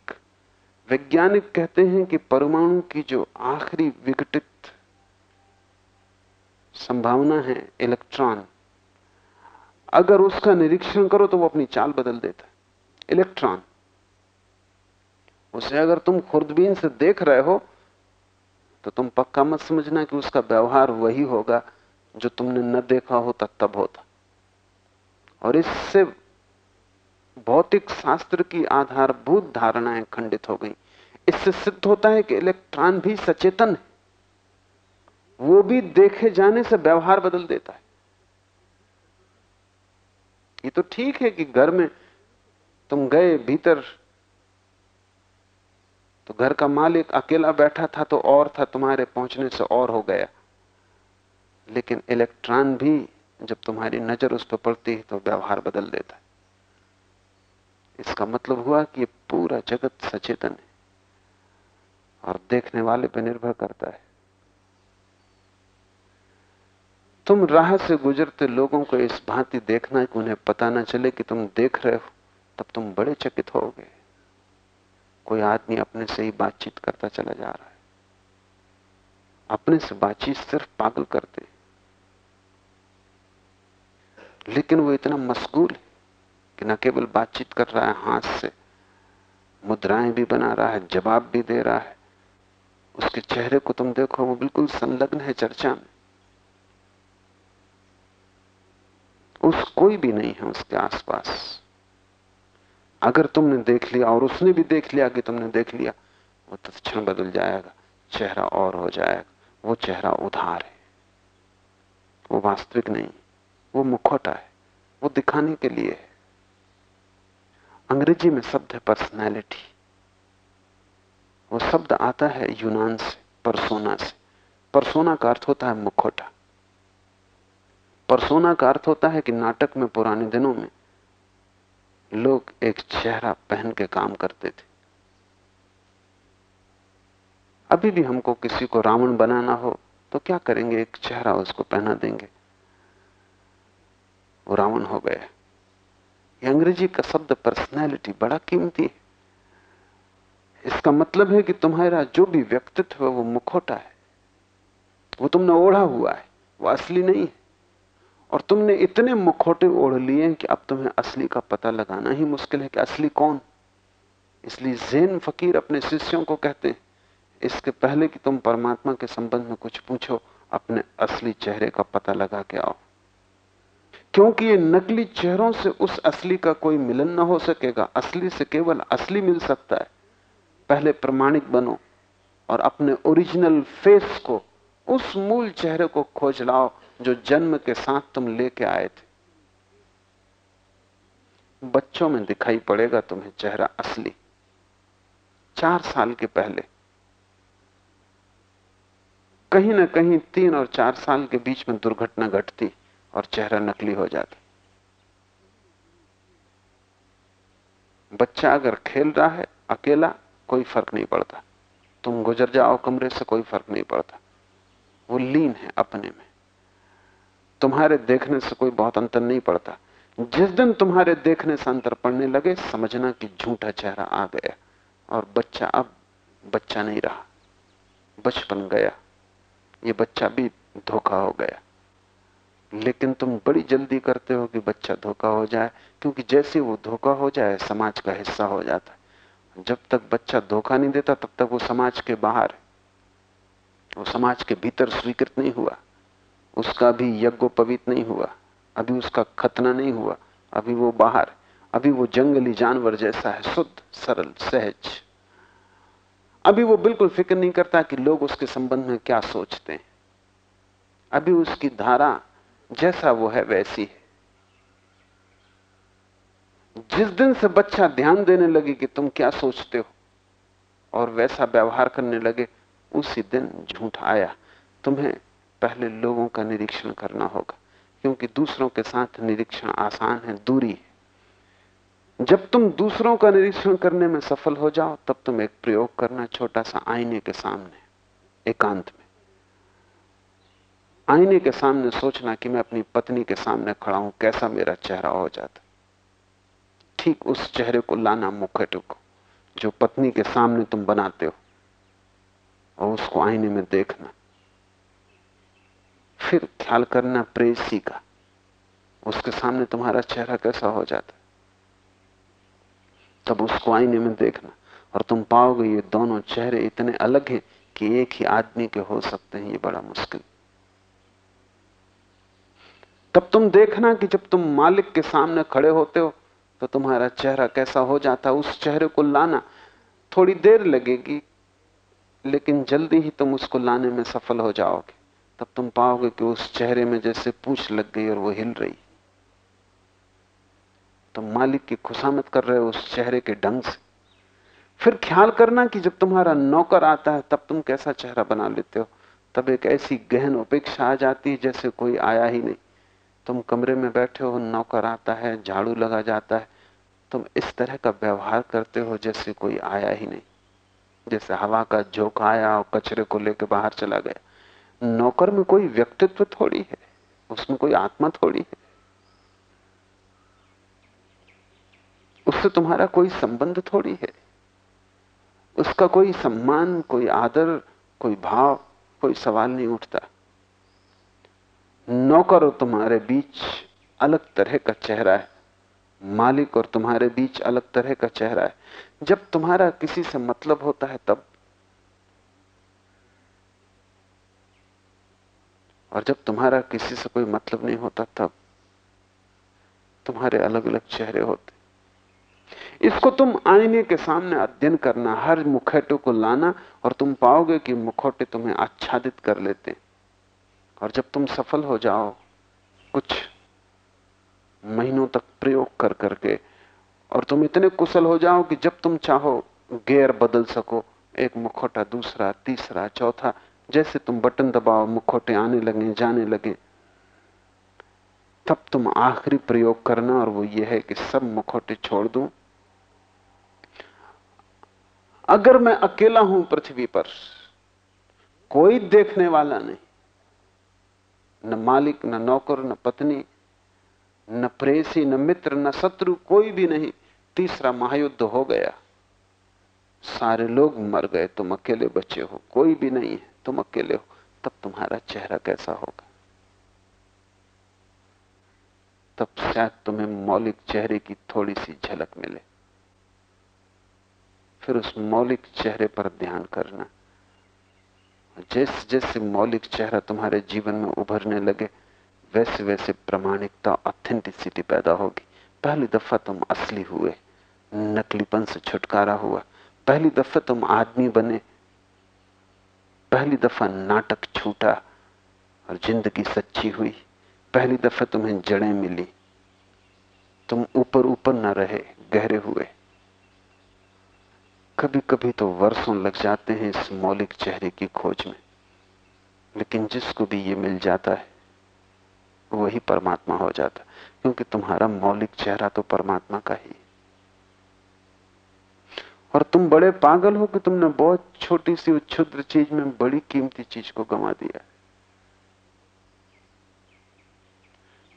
वैज्ञानिक कहते हैं कि परमाणु की जो आखिरी विघटित संभावना है, इलेक्ट्रॉन, अगर उसका निरीक्षण करो तो वो अपनी चाल बदल देता है। इलेक्ट्रॉन, उसे अगर तुम खुर्दबीन से देख रहे हो तो तुम पक्का मत समझना कि उसका व्यवहार वही होगा जो तुमने न देखा होता, तब होता। और इससे भौतिक शास्त्र की आधारभूत धारणाएँ खंडित हो गई। इससे सिद्ध होता है कि इलेक्ट्रॉन भी सचेतन है। वो भी देखे जाने से व्यवहार बदल देता है। ये तो ठीक है कि घर में तुम गए भीतर तो घर का मालिक अकेला बैठा था तो और था, तुम्हारे पहुँचने से और हो गया। लेकिन इलेक्ट्रॉन भी, जब तुम्हारी नज़र उस पर पड़ती है तो व्यवहार बदल देता है। इसका मतलब हुआ कि पूरा जगत सचेतन है और देखने वाले पर निर्भर करता है। तुम राह से गुजरते लोगों को इस भांति देखना कि उन्हें पता ना चले कि तुम देख रहे हो, तब तुम बड़े चकित हो गए कोई आदमी अपने से ही बातचीत करता चला जा रहा है। अपने से बातचीत सिर्फ़ पागल करते। लेकिन वो इतना मशगूल है। कि न केवल बातचीत कर रहा है, हाथ से, मुद्राएँ भी बना रहा है, जवाब भी दे रहा है। उसके चेहरे को तुम देखो, वो बिल्कुल संलग्न है चर्चा में। उस कोई भी नहीं है उसके आसपास। अगर तुमने देख लिया और उसने भी देख लिया कि तुमने देख लिया, वो तत्क्षण बदल जाएगा, चेहरा और हो जाएगा, वो चेहरा उधार है। वो वास्तविक नहीं, वो मुखौटा है, वो दिखाने के लिए है। अंग्रेज़ी में शब्द है पर्सनैलिटी वो शब्द आता है यूनान से परसोना से। परसोना का अर्थ होता है मुखोटा। परसोना का अर्थ होता है कि नाटक में, पुराने दिनों में लोग एक चेहरा पहन के काम करते थे। अभी भी हमको किसी को रावण बनाना हो तो क्या करेंगे? एक चेहरा उसको पहना देंगे। वो रावण हो गया। अंग्रेज़ी का शब्द पर्सनैलिटी बड़ा कीमती है। इसका मतलब है कि तुम्हारा जो भी व्यक्तित्व है, वो मुखोटा है। वो तुमने ओढ़ा हुआ है, वो असली नहीं है। और तुमने इतने मुखोटे ओढ़ लिए हैं कि अब तुम्हें असली का पता लगाना ही मुश्किल है कि असली कौन। इसलिए जैन फकीर अपने शिष्यों को कहते हैं, इसके पहले कि तुम परमात्मा के संबंध में कुछ पूछो, अपने असली चेहरे का पता लगा के आओ। क्योंकि ये नकली चेहरों से उस असली का कोई मिलन ना हो सकेगा। असली से केवल असली मिल सकता है। पहले प्रमाणिक बनो और अपने ओरिजिनल फेस को, उस मूल चेहरे को खोज लाओ जो जन्म के साथ तुम लेके आए थे। बच्चों में दिखाई पड़ेगा तुम्हें चेहरा असली। चार साल के पहले। कहीं ना कहीं तीन और चार साल के बीच में दुर्घटना घटती। और चेहरा नकली हो जाता बच्चा अगर खेल रहा है, अकेला कोई फ़र्क नहीं पड़ता। तुम गुजर जाओ कमरे से, कोई फ़र्क नहीं पड़ता। वो लीन है अपने में। तुम्हारे देखने से कोई बहुत अंतर नहीं पड़ता। जिस दिन तुम्हारे देखने से अंतर पड़ने लगे, समझना कि झूठा चेहरा आ गया और बच्चा अब बच्चा नहीं रहा। बचपन गया। ये बच्चा भी धोखा हो गया। लेकिन तुम बड़ी जल्दी करते हो कि बच्चा धोखा हो जाए, क्योंकि जैसे वो धोखा हो जाए, समाज का हिस्सा हो जाता है। जब तक बच्चा धोखा नहीं देता, तब तक वो समाज के बाहर वो समाज के भीतर स्वीकृत नहीं हुआ। उसका भी यज्ञोपवीत नहीं हुआ। अभी उसका खतना नहीं हुआ। अभी वो बाहर अभी वो जंगली जानवर जैसा है, शुद्ध, सरल, सहज। अभी वो बिल्कुल फ़िक्र नहीं करता कि लोग उसके संबंध में क्या सोचते हैं। अभी उसकी धारा जैसा वो है वैसी। है जिस दिन से बच्चा ध्यान देने लगे कि तुम क्या सोचते हो और वैसा व्यवहार करने लगे, उसी दिन झूठ आया। तुम्हें पहले लोगों का निरीक्षण करना होगा, क्योंकि दूसरों के साथ निरीक्षण आसान है, दूरी है। जब तुम दूसरों का निरीक्षण करने में सफल हो जाओ, तब तुम एक प्रयोग करना, छोटा सा आईने के सामने, एकांत में। आईने के सामने सोचना कि मैं अपनी पत्नी के सामने खड़ा हूँ, कैसा मेरा चेहरा हो जाता। ठीक उस चेहरे को लाना मुखटे को, जो पत्नी के सामने तुम बनाते हो, और उसको आईने में देखना। फिर ख्याल करना प्रेसी का, उसके सामने तुम्हारा चेहरा कैसा हो जाता। तब उसको आईने में देखना, और तुम पाओगे ये दोनों चेहरे इतने अलग हैं कि एक ही आदमी के हो सकते हैं, ये बड़ा मुश्किल। तब तुम देखना कि जब तुम मालिक के सामने खड़े होते हो तो तुम्हारा चेहरा कैसा हो जाता, उस चेहरे को लाना थोड़ी देर लगेगी, लेकिन जल्दी ही तुम उसको लाने में सफल हो जाओगे। तब तुम पाओगे कि उस चेहरे में जैसे पूछ लग गई और वो हिल रही। तुम मालिक की खुशामत कर रहे हो उस चेहरे के ढंग से। फिर ख्याल करना कि जब तुम्हारा नौकर आता है, तब तुम कैसा चेहरा बना लेते हो। तब एक ऐसी गहन उपेक्षा आ जाती है जैसे कोई आया ही नहीं। तुम कमरे में बैठे हो, नौकर आता है, झाड़ू लगा जाता है, तुम इस तरह का व्यवहार करते हो जैसे कोई आया ही नहीं। जैसे हवा का झोंका आया और कचरे को लेकर बाहर चला गया। नौकर में कोई व्यक्तित्व थोड़ी है, उसमें कोई आत्मा थोड़ी है। उससे तुम्हारा कोई संबंध थोड़ी है। उसका कोई सम्मान, कोई आदर, कोई भाव, कोई सवाल नहीं उठता। नौकर और तुम्हारे बीच अलग तरह का चेहरा है। मालिक और तुम्हारे बीच अलग तरह का चेहरा है। जब तुम्हारा किसी से मतलब होता है तब। और जब तुम्हारा किसी से कोई मतलब नहीं होता तब। तुम्हारे अलग अलग चेहरे होते। इसको तुम आईने के सामने अध्ययन करना, हर मुखौटे को लाना और तुम पाओगे कि मुखौटे तुम्हें आच्छादित कर लेते और जब तुम सफल हो जाओ, कुछ महीनों तक प्रयोग कर करके, और तुम इतने कुशल हो जाओ कि जब तुम चाहो, गेयर बदल सको, एक मुखौटा, दूसरा, तीसरा, चौथा, जैसे तुम बटन दबाओ, मुखौटे आने लगे, जाने लगे, तब तुम आखिरी प्रयोग करना, और वो ये है कि सब मुखौटे छोड़ दूँ। अगर मैं अकेला हूँ पृथ्वी पर, कोई देखने वाला नहीं न मालिक, न नौकर, न पत्नी, न प्रेसी, न मित्र, न शत्रु, कोई भी नहीं, तीसरा महायुद्ध हो गया। सारे लोग मर गए, तुम अकेले बचे हो, कोई भी नहीं है, तुम अकेले हो, तब तुम्हारा चेहरा कैसा होगा? तब शायद तुम्हें मौलिक चेहरे की थोड़ी सी झलक मिले। फिर उस मौलिक चेहरे पर ध्यान करना। जैसे जैसे मौलिक चेहरा तुम्हारे जीवन में उभरने लगे, वैसे वैसे प्रमाणिकता ऑथेंटिसिटी पैदा होगी। पहली दफ़ा तुम असली हुए, नकलीपन से छुटकारा हुआ। पहली दफ़ा तुम आदमी बने, पहली दफ़ा नाटक छूटा और ज़िंदगी सच्ची हुई। पहली दफ़ा तुम्हें जड़ें मिली, तुम ऊपर ऊपर न रहे, गहरे हुए। कभी कभी तो वर्षों लग जाते हैं इस मौलिक चेहरे की खोज में। लेकिन जिसको भी ये मिल जाता है, वही परमात्मा हो जाता क्योंकि तुम्हारा मौलिक चेहरा तो परमात्मा का ही और तुम बड़े पागल हो कि तुमने बहुत छोटी सी क्षुद्र चीज़ में बड़ी कीमती चीज़ को गंवा दिया।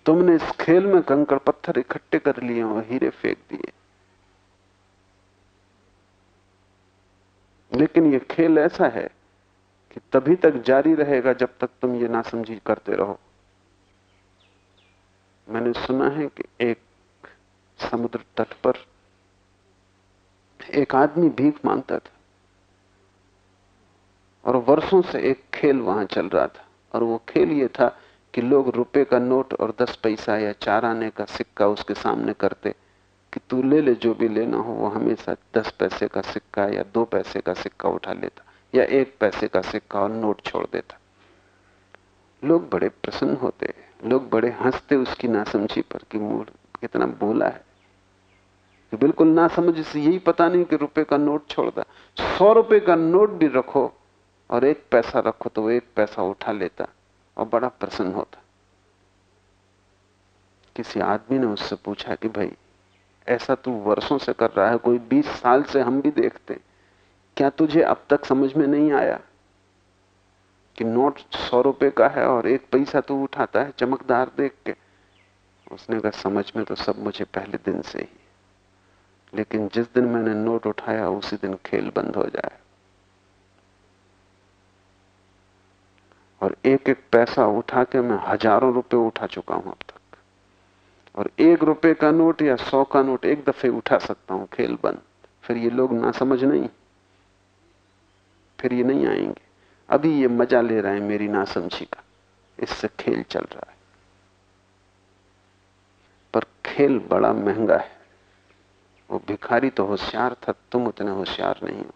तुमने इस खेल में कंकड़ पत्थर इकट्ठे कर लिए और हीरे फेंक दिए। लेकिन यह खेल ऐसा है कि तभी तक जारी रहेगा जब तक तुम ये ना समझी करते रहो। मैंने सुना है कि एक समुद्र तट पर एक आदमी भीख माँगता था और वर्षों से एक खेल वहाँ चल रहा था और वो खेल ये था कि लोग रुपए का नोट और दस पैसा या चार आने का सिक्का उसके सामने करते कि तू ले ले, जो भी लेना हो, वो हमेशा दस पैसे का सिक्का या दो पैसे का सिक्का उठा लेता, या एक पैसे का सिक्का और नोट छोड़ देता। लोग बड़े प्रसन्न होते लोग बड़े हँसते उसकी नासमझी पर कि मूड कितना बोला है। कि बिल्कुल ना समझ से यही पता नहीं कि रुपए का नोट छोड़ दा। सौ रुपए का नोट भी रखो और एक पैसा रखो तो वो एक पैसा उठा लेता और बड़ा प्रसन्न होता। किसी आदमी ने उससे पूछा कि भाई ऐसा तू वर्षों से कर रहा है, कोई बीस साल से हम भी देखते क्या तुझे अब तक समझ में नहीं आया कि नोट सौ रुपए का है और एक पैसा तू उठाता है चमकदार देख के? उसने कहा, समझ में तो सब मुझे पहले दिन से ही। लेकिन जिस दिन मैंने नोट उठाया, उसी दिन खेल बंद हो जाए। और एक एक पैसा उठा के मैं हज़ारों रुपए उठा चुका हूँ अब तक। और एक रुपए का नोट या सौ का नोट एक दफे उठा सकता हूँ, खेल बंद। फिर ये लोग ना समझ नहीं। फिर ये नहीं आएँगे। अभी ये मज़ा ले रहे हैं मेरी नासमझी का। इससे खेल चल रहा है। पर खेल बड़ा महँगा है। वो भिखारी तो होशियार था, तुम उतने होशियार नहीं हो।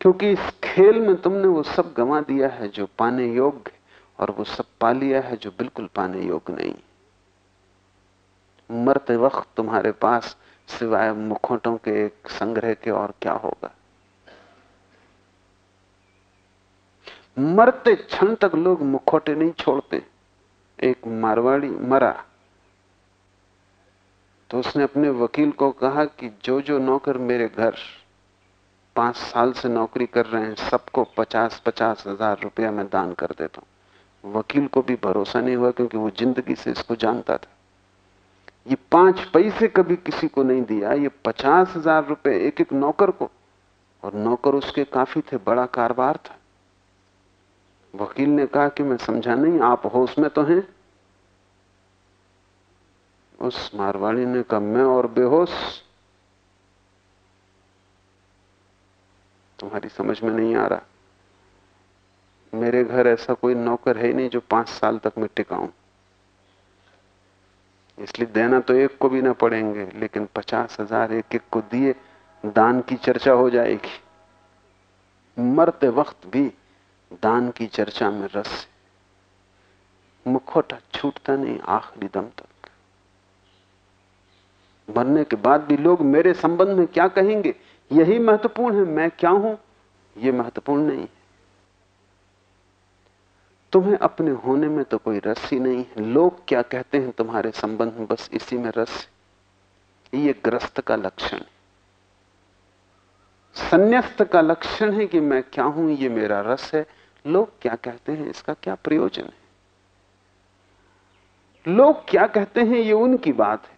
क्योंकि इस खेल में तुमने वो सब गंवा दिया है जो पाने योग्य और वो सब पा लिया है जो बिल्कुल पाने योग्य नहीं मरते वक्त तुम्हारे पास सिवाय मुखोटों के एक संग्रह के और क्या होगा? मरते क्षण तक लोग मुखोटे नहीं छोड़ते। एक मारवाड़ी मरा। तो उसने अपने वकील को कहा कि जो जो नौकर मेरे घर पाँच साल से नौकरी कर रहे हैं, सबको पचास पचास हज़ार रुपया मैं दान कर देता हूँ। वकील को भी भरोसा नहीं हुआ क्योंकि वो ज़िंदगी से इसको जानता था। ये पाँच पैसे कभी किसी को नहीं दिया, ये पचास हज़ार रुपए एक एक नौकर को। और नौकर उसके काफ़ी थे, बड़ा कारोबार था। वकील ने कहा कि मैं समझा नहीं, आप होश में तो हैं? उस मारवाड़ी ने कहा, मैं और बेहोश। तुम्हारी समझ में नहीं आ रहा। मेरे घर ऐसा कोई नौकर है ही नहीं जो पाँच साल तक मैं टिकाऊं। इसलिए देना तो एक को भी ना पड़ेंगे, लेकिन पचास हज़ार एक एक को दिए, दान की चर्चा हो जाएगी। मरते वक्त भी दान की चर्चा में रस मुखोटा छूटता नहीं आखिरी दम तक। मरने के बाद भी लोग मेरे संबंध में क्या कहेंगे? यही महत्वपूर्ण है, मैं क्या हूँ? यह महत्वपूर्ण नहीं है। तुम्हें अपने होने में तो कोई रस ही नहीं है। लोग क्या कहते हैं तुम्हारे संबंध में? बस इसी में रस ये ग्रस्त का लक्षण है। संन्यास्त का लक्षण है कि मैं क्या हूँ, ये मेरा रस है। लोग क्या कहते हैं? इसका क्या प्रयोजन है? लोग क्या कहते हैं? ये उनकी बात है।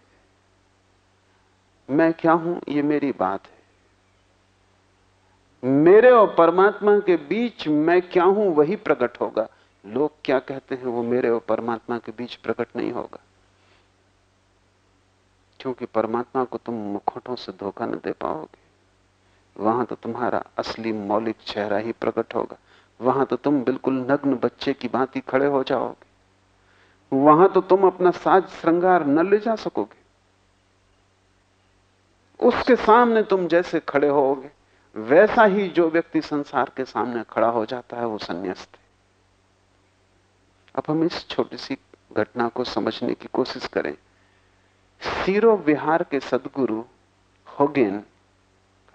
मैं क्या हूँ? ये मेरी बात है। मेरे और परमात्मा के बीच मैं क्या हूँ? वही प्रकट होगा। लोग क्या कहते हैं, वो मेरे और परमात्मा के बीच प्रकट नहीं होगा। क्योंकि परमात्मा को तुम मुखोटों से धोखा न दे पाओगे। वहाँ तो तुम्हारा असली मौलिक चेहरा ही प्रकट होगा। वहाँ तो तुम बिल्कुल नग्न बच्चे की भांति खड़े हो जाओगे। वहाँ तो तुम अपना साज श्रृंगार न ले जा सकोगे। उसके सामने तुम जैसे खड़े होगे, वैसा ही जो व्यक्ति संसार के सामने खड़ा हो जाता है, वो संन्यास्त अब हम इस छोटी सी घटना को समझने की कोशिश करें। सीरो विहार के सदगुरु होगेन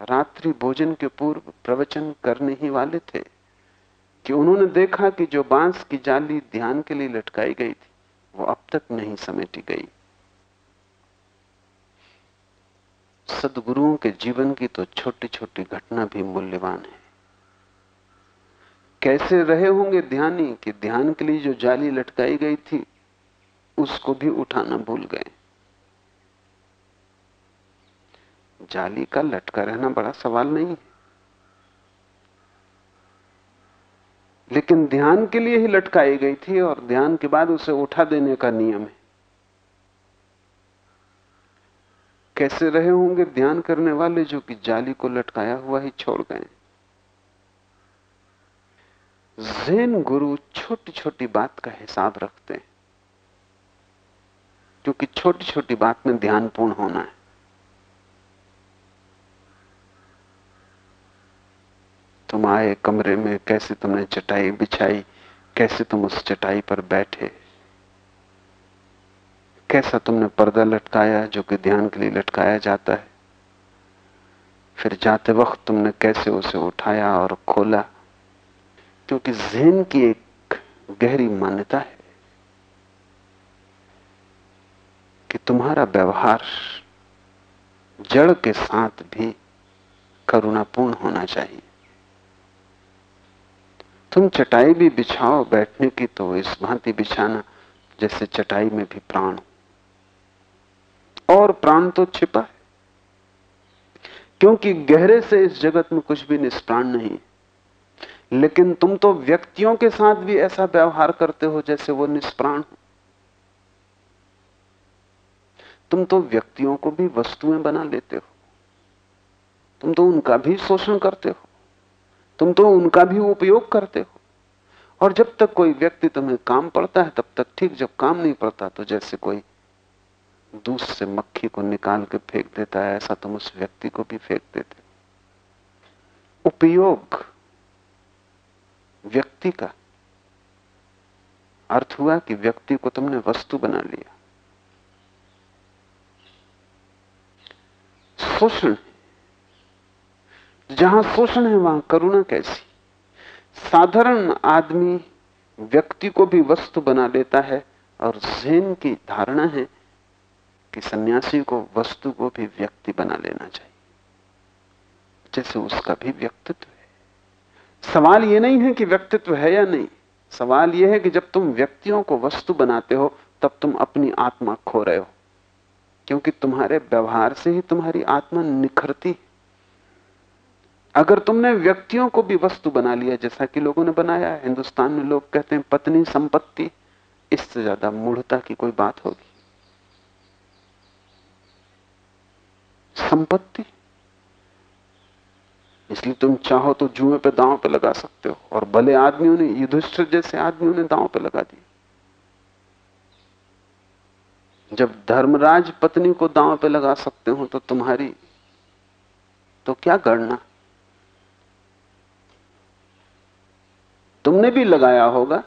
रात्रि भोजन के पूर्व प्रवचन करने ही वाले थे कि उन्होंने देखा कि जो बाँस की जाली ध्यान के लिए लटकाई गई थी, वो अब तक नहीं समेटी गई। सदगुरुओं के जीवन की तो छोटी छोटी घटना भी मूल्यवान है। कैसे रहे होंगे ध्यानी कि ध्यान के लिए जो जाली लटकाई गई थी, उसको भी उठाना भूल गए। जाली का लटका रहना बड़ा सवाल नहीं है। लेकिन ध्यान के लिए ही लटकाई गई थी और ध्यान के बाद उसे उठा देने का नियम है। कैसे रहे होंगे ध्यान करने वाले जो कि जाली को लटकाया हुआ ही छोड़ गए? जैन गुरु छोटी छोटी बात का हिसाब रखते हैं, क्योंकि छोटी छोटी बात में ध्यान पूर्ण होना है। तुम आए कमरे में, कैसे तुमने चटाई बिछाई, कैसे तुम उस चटाई पर बैठे, कैसा तुमने पर्दा लटकाया जो कि ध्यान के लिए लटकाया जाता है, फिर जाते वक्त तुमने कैसे उसे उठाया और खोला क्योंकि जहन की एक गहरी मान्यता है कि तुम्हारा व्यवहार जड़ के साथ भी करुणापूर्ण होना चाहिए। तुम चटाई भी बिछाओ, बैठने की तो इस भांति बिछाना जैसे चटाई में भी प्राण और प्राण तो छिपा है, क्योंकि गहरे से इस जगत में कुछ भी निष्प्राण नहीं लेकिन तुम तो व्यक्तियों के साथ भी ऐसा व्यवहार करते हो जैसे वो निष्प्राण हो। तुम तो व्यक्तियों को भी वस्तुएँ बना लेते हो। तुम तो उनका भी शोषण करते हो। तुम तो उनका भी उपयोग करते हो। और जब तक कोई व्यक्ति तुम्हें काम पड़ता है, तब तक ठीक, जब काम नहीं पड़ता तो जैसे कोई दूध से मक्खी को निकाल के फेंक देता है, ऐसा तुम उस व्यक्ति को भी फेंक देते उपयोग व्यक्ति का। अर्थ हुआ कि व्यक्ति को तुमने वस्तु बना लिया। शोषण जहाँ शोषण है, वहाँ करुणा कैसी? साधारण आदमी व्यक्ति को भी वस्तु बना लेता है और जैन की धारणा है कि सन्यासी को वस्तु को भी व्यक्ति बना लेना चाहिए। जैसे उसका भी व्यक्तित्व सवाल यह नहीं है कि व्यक्तित्व है या नहीं। सवाल यह है कि जब तुम व्यक्तियों को वस्तु बनाते हो, तब तुम अपनी आत्मा खो रहे हो। क्योंकि तुम्हारे व्यवहार से ही तुम्हारी आत्मा निखरती। अगर तुमने व्यक्तियों को भी वस्तु बना लिया, जैसा कि लोगों ने बनाया, हिंदुस्तान में लोग कहते हैं, पत्नी संपत्ति, इससे ज़्यादा मूढ़ता की कोई बात होगी। संपत्ति? इसलिए तुम चाहो तो जुए पे दांव पे लगा सकते हो, और भले आदमियों ने, युधिष्ठिर जैसे आदमियों ने दांव पे लगा दिया जब धर्मराज पत्नी को दांव पे लगा सकते हो तो तुम्हारी तो क्या गणना? तुमने भी लगाया होगा।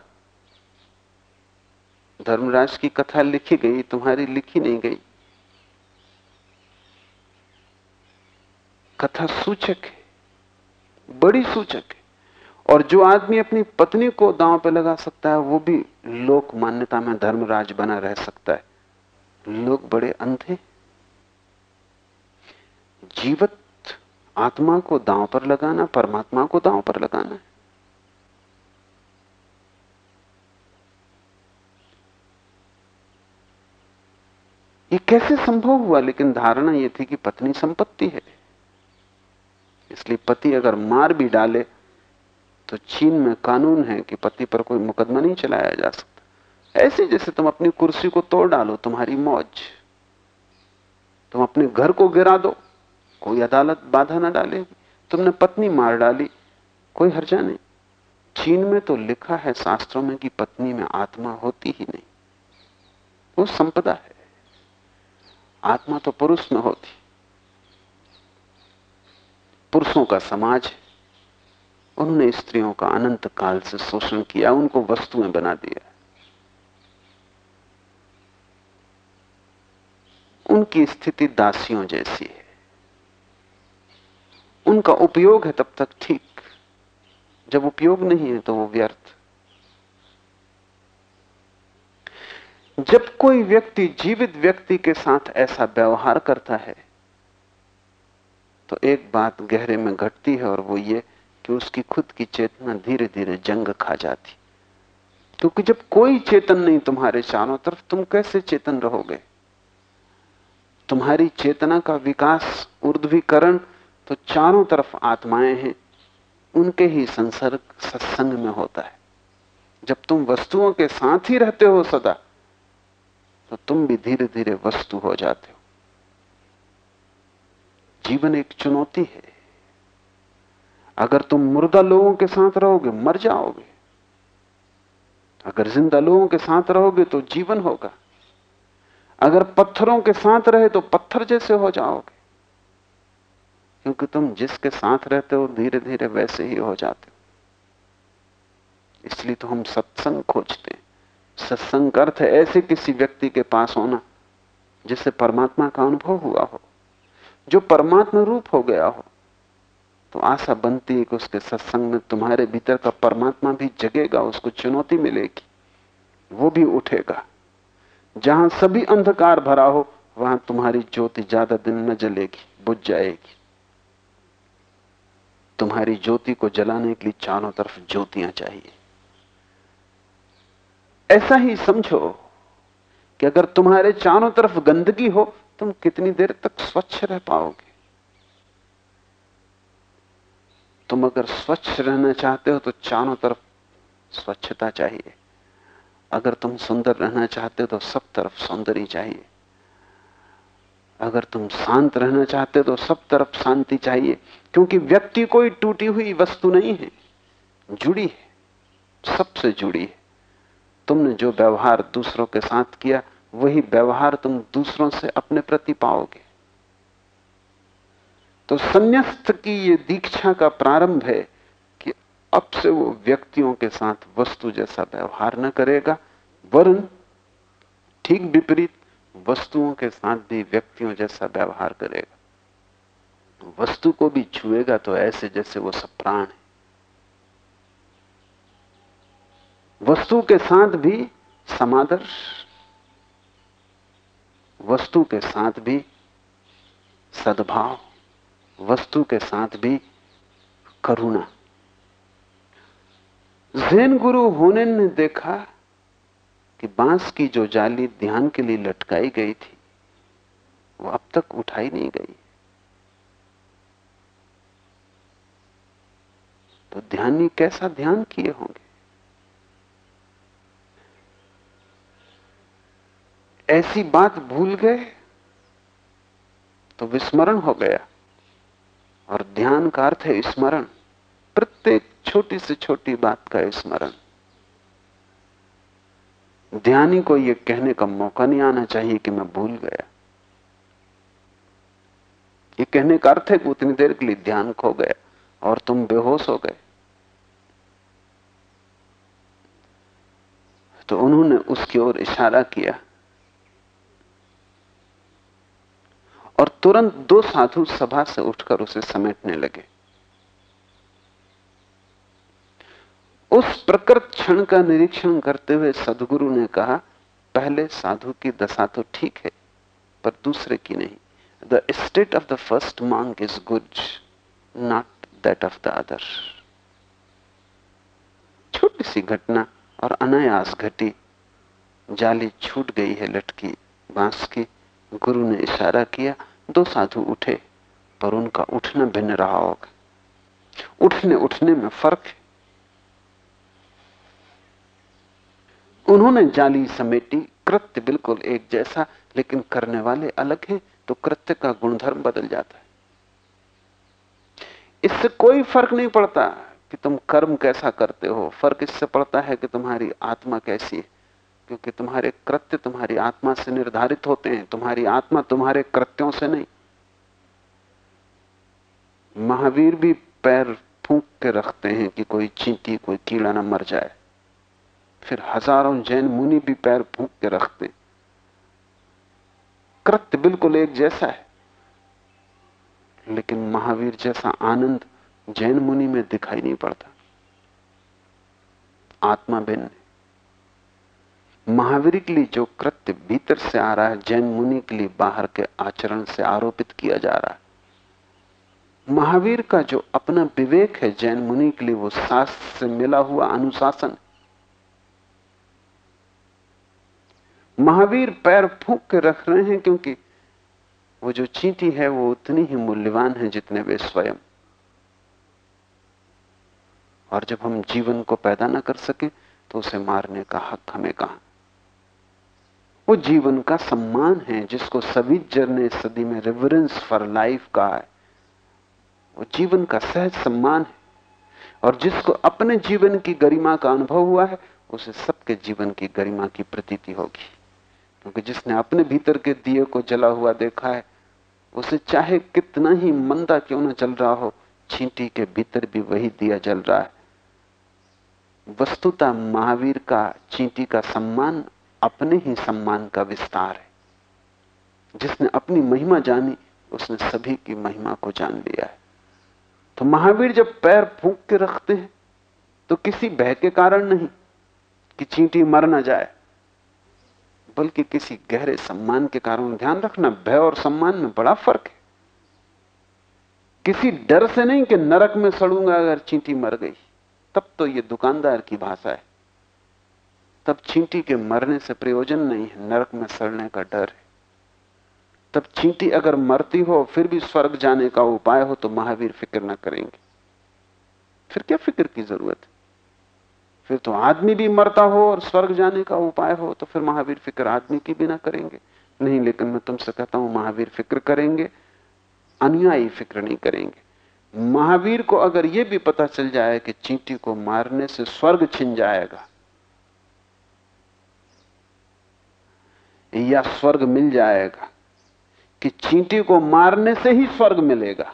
धर्मराज की कथा लिखी गई, तुम्हारी लिखी नहीं गई। कथा सूचक है। बड़ी सूचक है। और जो आदमी अपनी पत्नी को दांव पे लगा सकता है, वो भी लोक मान्यता में धर्मराज बना रह सकता है। लोग बड़े अंधे जीवत आत्मा को दांव पर लगाना, परमात्मा को दांव पर लगाना ये कैसे संभव हुआ? लेकिन धारणा यह थी कि पत्नी संपत्ति है। इसलिए पति अगर मार भी डाले तो चीन में कानून है कि पति पर कोई मुकदमा नहीं चलाया जा सकता। ऐसे जैसे तुम अपनी कुर्सी को तोड़ डालो, तुम्हारी मौज। तुम अपने घर को गिरा दो, कोई अदालत बाधा ना डालेगी। तुमने पत्नी मार डाली, कोई हर्जा नहीं। चीन में तो लिखा है शास्त्रों में कि पत्नी में आत्मा होती ही नहीं। वो संपदा है। आत्मा तो पुरुष में होती। पुरुषों का समाज है। उन्होंने स्त्रियों का अनंत काल से शोषण किया, उनको वस्तुएँ बना दिया। उनकी स्थिति दासियों जैसी है। उनका उपयोग है तब तक ठीक। जब उपयोग नहीं है तो वो व्यर्थ। जब कोई व्यक्ति जीवित व्यक्ति के साथ ऐसा व्यवहार करता है तो एक बात गहरे में घटती है और वो ये कि उसकी खुद की चेतना धीरे धीरे जंग खा जाती। क्योंकि जब कोई चेतन नहीं तुम्हारे चारों तरफ़, तुम कैसे चेतन रहोगे? तुम्हारी चेतना का विकास, ऊर्ध्वीकरण तो चारों तरफ़ आत्माएँ हैं, उनके ही संसर्ग सत्संग में होता है। जब तुम वस्तुओं के साथ ही रहते हो सदा तो तुम भी धीरे धीरे वस्तु हो जाते हो। जीवन एक चुनौती है। अगर तुम मुर्दा लोगों के साथ रहोगे, मर जाओगे। अगर ज़िंदा लोगों के साथ रहोगे तो जीवन होगा। अगर पत्थरों के साथ रहे तो पत्थर जैसे हो जाओगे। क्योंकि तुम जिसके साथ रहते हो धीरे धीरे वैसे ही हो जाते हो। इसलिए तो हम सत्संग खोजते हैं। सत्संग अर्थ ऐसे किसी व्यक्ति के पास होना, जिससे परमात्मा का अनुभव हुआ हो। जो परमात्मा रूप हो गया हो तो आशा बनती है कि उसके सत्संग में तुम्हारे भीतर का परमात्मा भी जगेगा, उसको चुनौती मिलेगी, वो भी उठेगा। जहाँ सभी अंधकार भरा हो, वहाँ तुम्हारी ज्योति ज़्यादा दिन न जलेगी, बुझ जाएगी। तुम्हारी ज्योति को जलाने के लिए चारों तरफ़ ज्योतियाँ चाहिए। ऐसा ही समझो कि अगर तुम्हारे चारों तरफ़ गंदगी हो, तुम कितनी देर तक स्वच्छ रह पाओगे? तुम अगर स्वच्छ रहना चाहते हो तो चारों तरफ़ स्वच्छता चाहिए। अगर तुम सुंदर रहना चाहते हो तो सब तरफ़ सौंदर्य चाहिए। अगर तुम शांत रहना चाहते हो तो सब तरफ़ शांति चाहिए। क्योंकि व्यक्ति कोई टूटी हुई वस्तु नहीं है, जुड़ी है, सबसे जुड़ी है। तुमने जो व्यवहार दूसरों के साथ किया, वही व्यवहार तुम दूसरों से अपने प्रति पाओगे। तो संन्यास्त की ये दीक्षा का प्रारंभ है कि अब से वो व्यक्तियों के साथ वस्तु जैसा व्यवहार न करेगा वर्ण ठीक विपरीत वस्तुओं के साथ भी व्यक्तियों जैसा व्यवहार करेगा। वस्तु को भी छुएगा तो ऐसे जैसे वो सब प्राण है। वस्तु के साथ भी समादर्श। वस्तु के साथ भी सद्भाव। वस्तु के साथ भी करुणा। जैन गुरु होने ने देखा कि बाँस की जो जाली ध्यान के लिए लटकाई गई थी, वो अब तक उठाई नहीं गई। तो ध्यानी कैसा ध्यान किए होंगे? ऐसी बात भूल गए तो विस्मरण हो गया। और ध्यान का अर्थ है स्मरण। प्रत्येक छोटी से छोटी बात का स्मरण। ध्यानी को यह कहने का मौका नहीं आना चाहिए कि मैं भूल गया। ये कहने का अर्थ है कि उतनी देर के लिए ध्यान खो गया और तुम बेहोश हो गए। तो उन्होंने उसकी ओर इशारा किया। और तुरंत दो साधु सभा से उठकर उसे समेटने लगे। उस प्रकृत क्षण का निरीक्षण करते हुए सदगुरु ने कहा, पहले साधु की दशा तो ठीक है, पर दूसरे की नहीं। The state of the first मांग is good not that of the other छोटी सी घटना और अनायास घटी। जाली छूट गई है लटकी, बाँस की। गुरु ने इशारा किया दो साधु उठे, पर उनका उठना भिन्न रहा होगा। उठने उठने में फ़र्क उन्होंने जाली समेटी, कृत्य बिल्कुल एक जैसा, लेकिन करने वाले अलग हैं तो कृत्य का गुणधर्म बदल जाता है। इससे कोई फ़र्क नहीं पड़ता कि तुम कर्म कैसा करते हो। फ़र्क इससे पड़ता है कि तुम्हारी आत्मा कैसी है। क्योंकि तुम्हारे कृत्य तुम्हारी आत्मा से निर्धारित होते हैं, तुम्हारी आत्मा तुम्हारे कृत्यों से नहीं। महावीर भी पैर फूंक के रखते हैं कि कोई चींटी, कोई कीड़ा ना मर जाए। फिर हज़ारों जैन मुनि भी पैर फूंक के रखते कृत्य बिल्कुल एक जैसा है। लेकिन महावीर जैसा आनंद जैन मुनि में दिखाई नहीं पड़ता। आत्मा भिन्न महावीर के लिए जो कृत्य भीतर से आ रहा है, जैन मुनि के लिए बाहर के आचरण से आरोपित किया जा रहा है। महावीर का जो अपना विवेक है, जैन मुनि के लिए वो शास्त्र से मिला हुआ अनुशासन। महावीर पैर फूक के रख रहे हैं क्योंकि वो जो चींटी है वो उतनी ही मूल्यवान है जितने वे स्वयं। और जब हम जीवन को पैदा ना कर सके तो उसे मारने का हक हमें कहा? वो जीवन का सम्मान है, जिसको सविजर ने सदी में रेवरेंस फॉर लाइफ कहा है। वो जीवन का सहज सम्मान है। और जिसको अपने जीवन की गरिमा का अनुभव हुआ है, उसे सबके जीवन की गरिमा की प्रतीति होगी। क्योंकि जिसने अपने भीतर के दिए को जला हुआ देखा है, उसे चाहे कितना ही मंदा क्यों ना चल रहा हो छींटी के भीतर भी वही दिया जल रहा है। वस्तुता महावीर का, चींटी का सम्मान अपने ही सम्मान का विस्तार है। जिसने अपनी महिमा जानी, उसने सभी की महिमा को जान लिया है। तो महावीर जब पैर फूंक के रखते हैं तो किसी भय के कारण नहीं कि चींटी मर ना जाए, बल्कि किसी गहरे सम्मान के कारण ध्यान रखना भय और सम्मान में बड़ा फ़र्क है। किसी डर से नहीं कि नरक में सड़ूँगा अगर चींटी मर गई, तब तो यह दुकानदार की भाषा है। तब चींटी के मरने से प्रयोजन नहीं है, नरक में सड़ने का डर है। तब चींटी अगर मरती हो, फिर भी स्वर्ग जाने का उपाय हो तो महावीर फ़िक्र ना करेंगे। फिर क्या फ़िक्र की ज़रूरत है? फिर तो आदमी भी मरता हो और स्वर्ग जाने का उपाय हो तो फिर महावीर फ़िक्र आदमी की भी ना करेंगे। नहीं, लेकिन मैं तुमसे कहता हूँ, महावीर फ़िक्र करेंगे, अनुयायी फ़िक्र नहीं करेंगे। महावीर को अगर यह भी पता चल जाए कि चींटी को मारने से स्वर्ग छिन जाएगा या स्वर्ग मिल जाएगा, कि चींटी को मारने से ही स्वर्ग मिलेगा।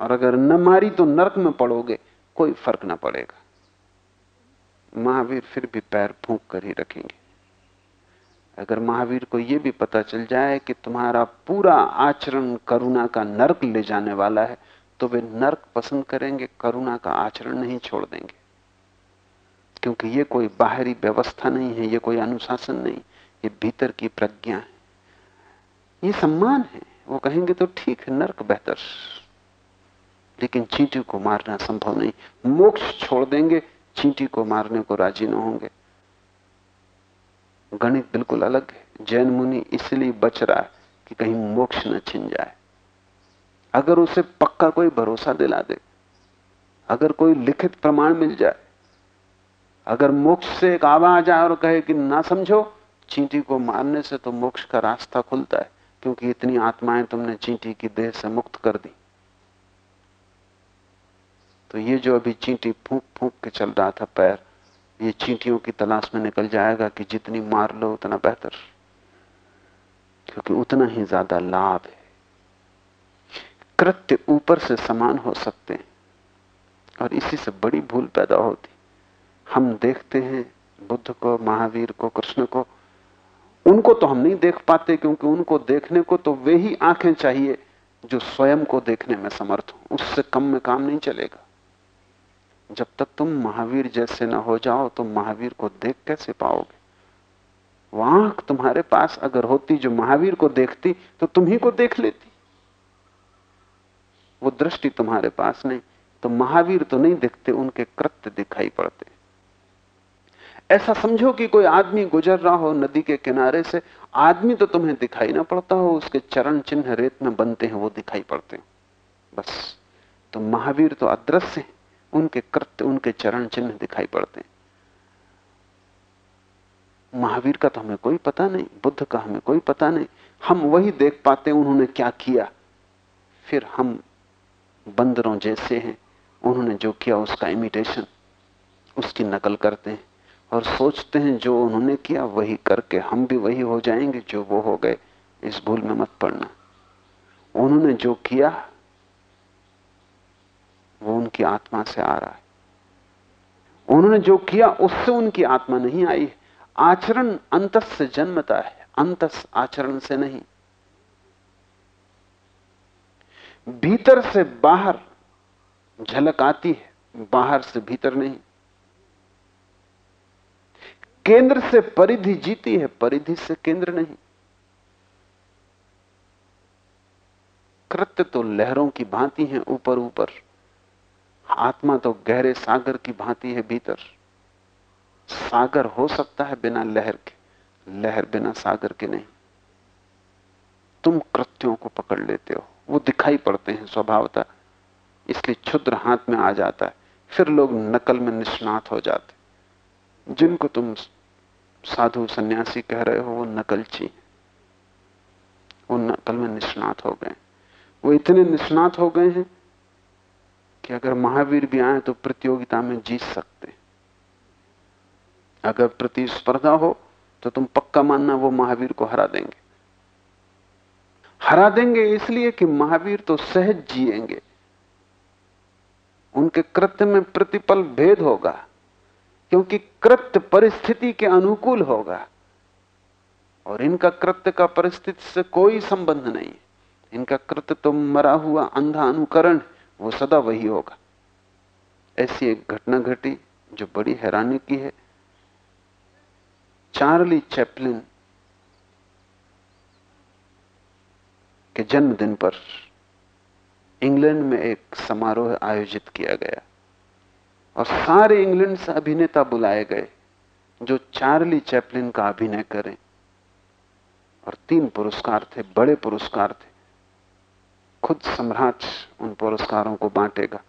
और अगर न मारी तो नरक में पड़ोगे, कोई फ़र्क ना पड़ेगा। महावीर फिर भी पैर फूंक कर ही रखेंगे। अगर महावीर को यह भी पता चल जाए कि तुम्हारा पूरा आचरण करुणा का नरक ले जाने वाला है तो वे नरक पसंद करेंगे, करुणा का आचरण नहीं छोड़ देंगे। क्योंकि ये कोई बाहरी व्यवस्था नहीं है, ये कोई अनुशासन नहीं। ये भीतर की प्रज्ञा है। ये सम्मान है। वो कहेंगे तो ठीक है, नर्क बेहतर। लेकिन चींटी को मारना संभव नहीं। मोक्ष छोड़ देंगे, चींटी को मारने को राज़ी न होंगे। गणित बिल्कुल अलग है। जैन मुनि इसलिए बच रहा है कि कहीं मोक्ष न छिन जाए। अगर उसे पक्का कोई भरोसा दिला दे, अगर कोई लिखित प्रमाण मिल जाए, अगर मोक्ष से एक आवाज़ आए और कहे कि ना समझो चींटी को मारने से तो मोक्ष का रास्ता खुलता है, क्योंकि इतनी आत्माएँ तुमने चींटी की देह से मुक्त कर दी। तो ये जो अभी चींटी फूक फूक के चल रहा था पैर, ये चींटियों की तलाश में निकल जाएगा कि जितनी मार लो, उतना बेहतर। क्योंकि उतना ही ज़्यादा लाभ है। कृत्य ऊपर से समान हो सकते हैं, और इसी से बड़ी भूल पैदा होती। हम देखते हैं बुद्ध को, महावीर को, कृष्ण को उनको तो हम नहीं देख पाते, क्योंकि उनको देखने को तो वे ही आँखें चाहिए जो स्वयं को देखने में समर्थ हो। उससे कम में काम नहीं चलेगा। जब तक तुम महावीर जैसे ना हो जाओ तो महावीर को देख कैसे पाओगे? वहाँ तुम्हारे पास अगर होती, जो महावीर को देखती तो तुम ही को देख लेती। वो दृष्टि तुम्हारे पास नहीं तो महावीर तो नहीं दिखते, उनके कृत्य दिखाई पड़ते। ऐसा समझो कि कोई आदमी गुजर रहा हो नदी के किनारे से, आदमी तो तुम्हें दिखाई ना पड़ता हो, उसके चरण चिन्ह रेत में बनते हैं, वो दिखाई पड़ते हैं। बस तो महावीर तो अदृश्य हैं, उनके कृत्य, उनके चरण चिन्ह दिखाई पड़ते हैं। महावीर का तो हमें कोई पता नहीं, बुद्ध का हमें कोई पता नहीं, हम वही देख पाते हैं, उन्होंने क्या किया। फिर हम बंदरों जैसे हैं, उन्होंने जो किया उसका इमिटेशन उसकी नकल करते हैं। और सोचते हैं, जो उन्होंने किया, वही करके हम भी वही हो जाएँगे, जो वो हो गए। इस भूल में मत पड़ना। उन्होंने जो किया, वो उनकी आत्मा से आ रहा है। उन्होंने जो किया, उससे उनकी आत्मा नहीं आई। आचरण अंतस से जन्मता है, अंतस आचरण से नहीं। भीतर से बाहर झलक आती है, बाहर से भीतर नहीं। केंद्र से परिधि जीती है, परिधि से केंद्र नहीं। कृत्य तो लहरों की भांति है ऊपर ऊपर, आत्मा तो गहरे सागर की भांति है भीतर। सागर हो सकता है बिना लहर के, लहर बिना सागर के नहीं। तुम कृत्यों को पकड़ लेते हो, वो दिखाई पड़ते हैं स्वभावता, इसलिए क्षुद्र हाथ में आ जाता है, फिर लोग नकल में निष्णात हो जाते जिनको तुम साधु सन्यासी कह रहे हो, वो नकलची वो नकल में निष्णात हो गए। वो इतने निष्णात हो गए हैं कि अगर महावीर भी आए तो प्रतियोगिता में जीत सकते अगर प्रतिस्पर्धा हो तो तुम पक्का मानना वो महावीर को हरा देंगे। हरा देंगे इसलिए कि महावीर तो सहज जिएँगे। उनके कृत्य में प्रतिपल भेद होगा। क्योंकि कृत्य परिस्थिति के अनुकूल होगा। और इनका कृत्य का परिस्थिति से कोई संबंध नहीं। इनका कृत्य तो मरा हुआ अंधा अनुकरण, वो सदा वही होगा। ऐसी एक घटना घटी जो बड़ी हैरानी की है। चार्ली चैपलिन के जन्मदिन पर इंग्लैंड में एक समारोह आयोजित किया गया। और सारे इंग्लैंड से अभिनेता बुलाए गए, जो चार्ली चैपलिन का अभिनय करें। और तीन पुरस्कार थे, बड़े पुरस्कार थे। खुद सम्राट उन पुरस्कारों को बांटेगा।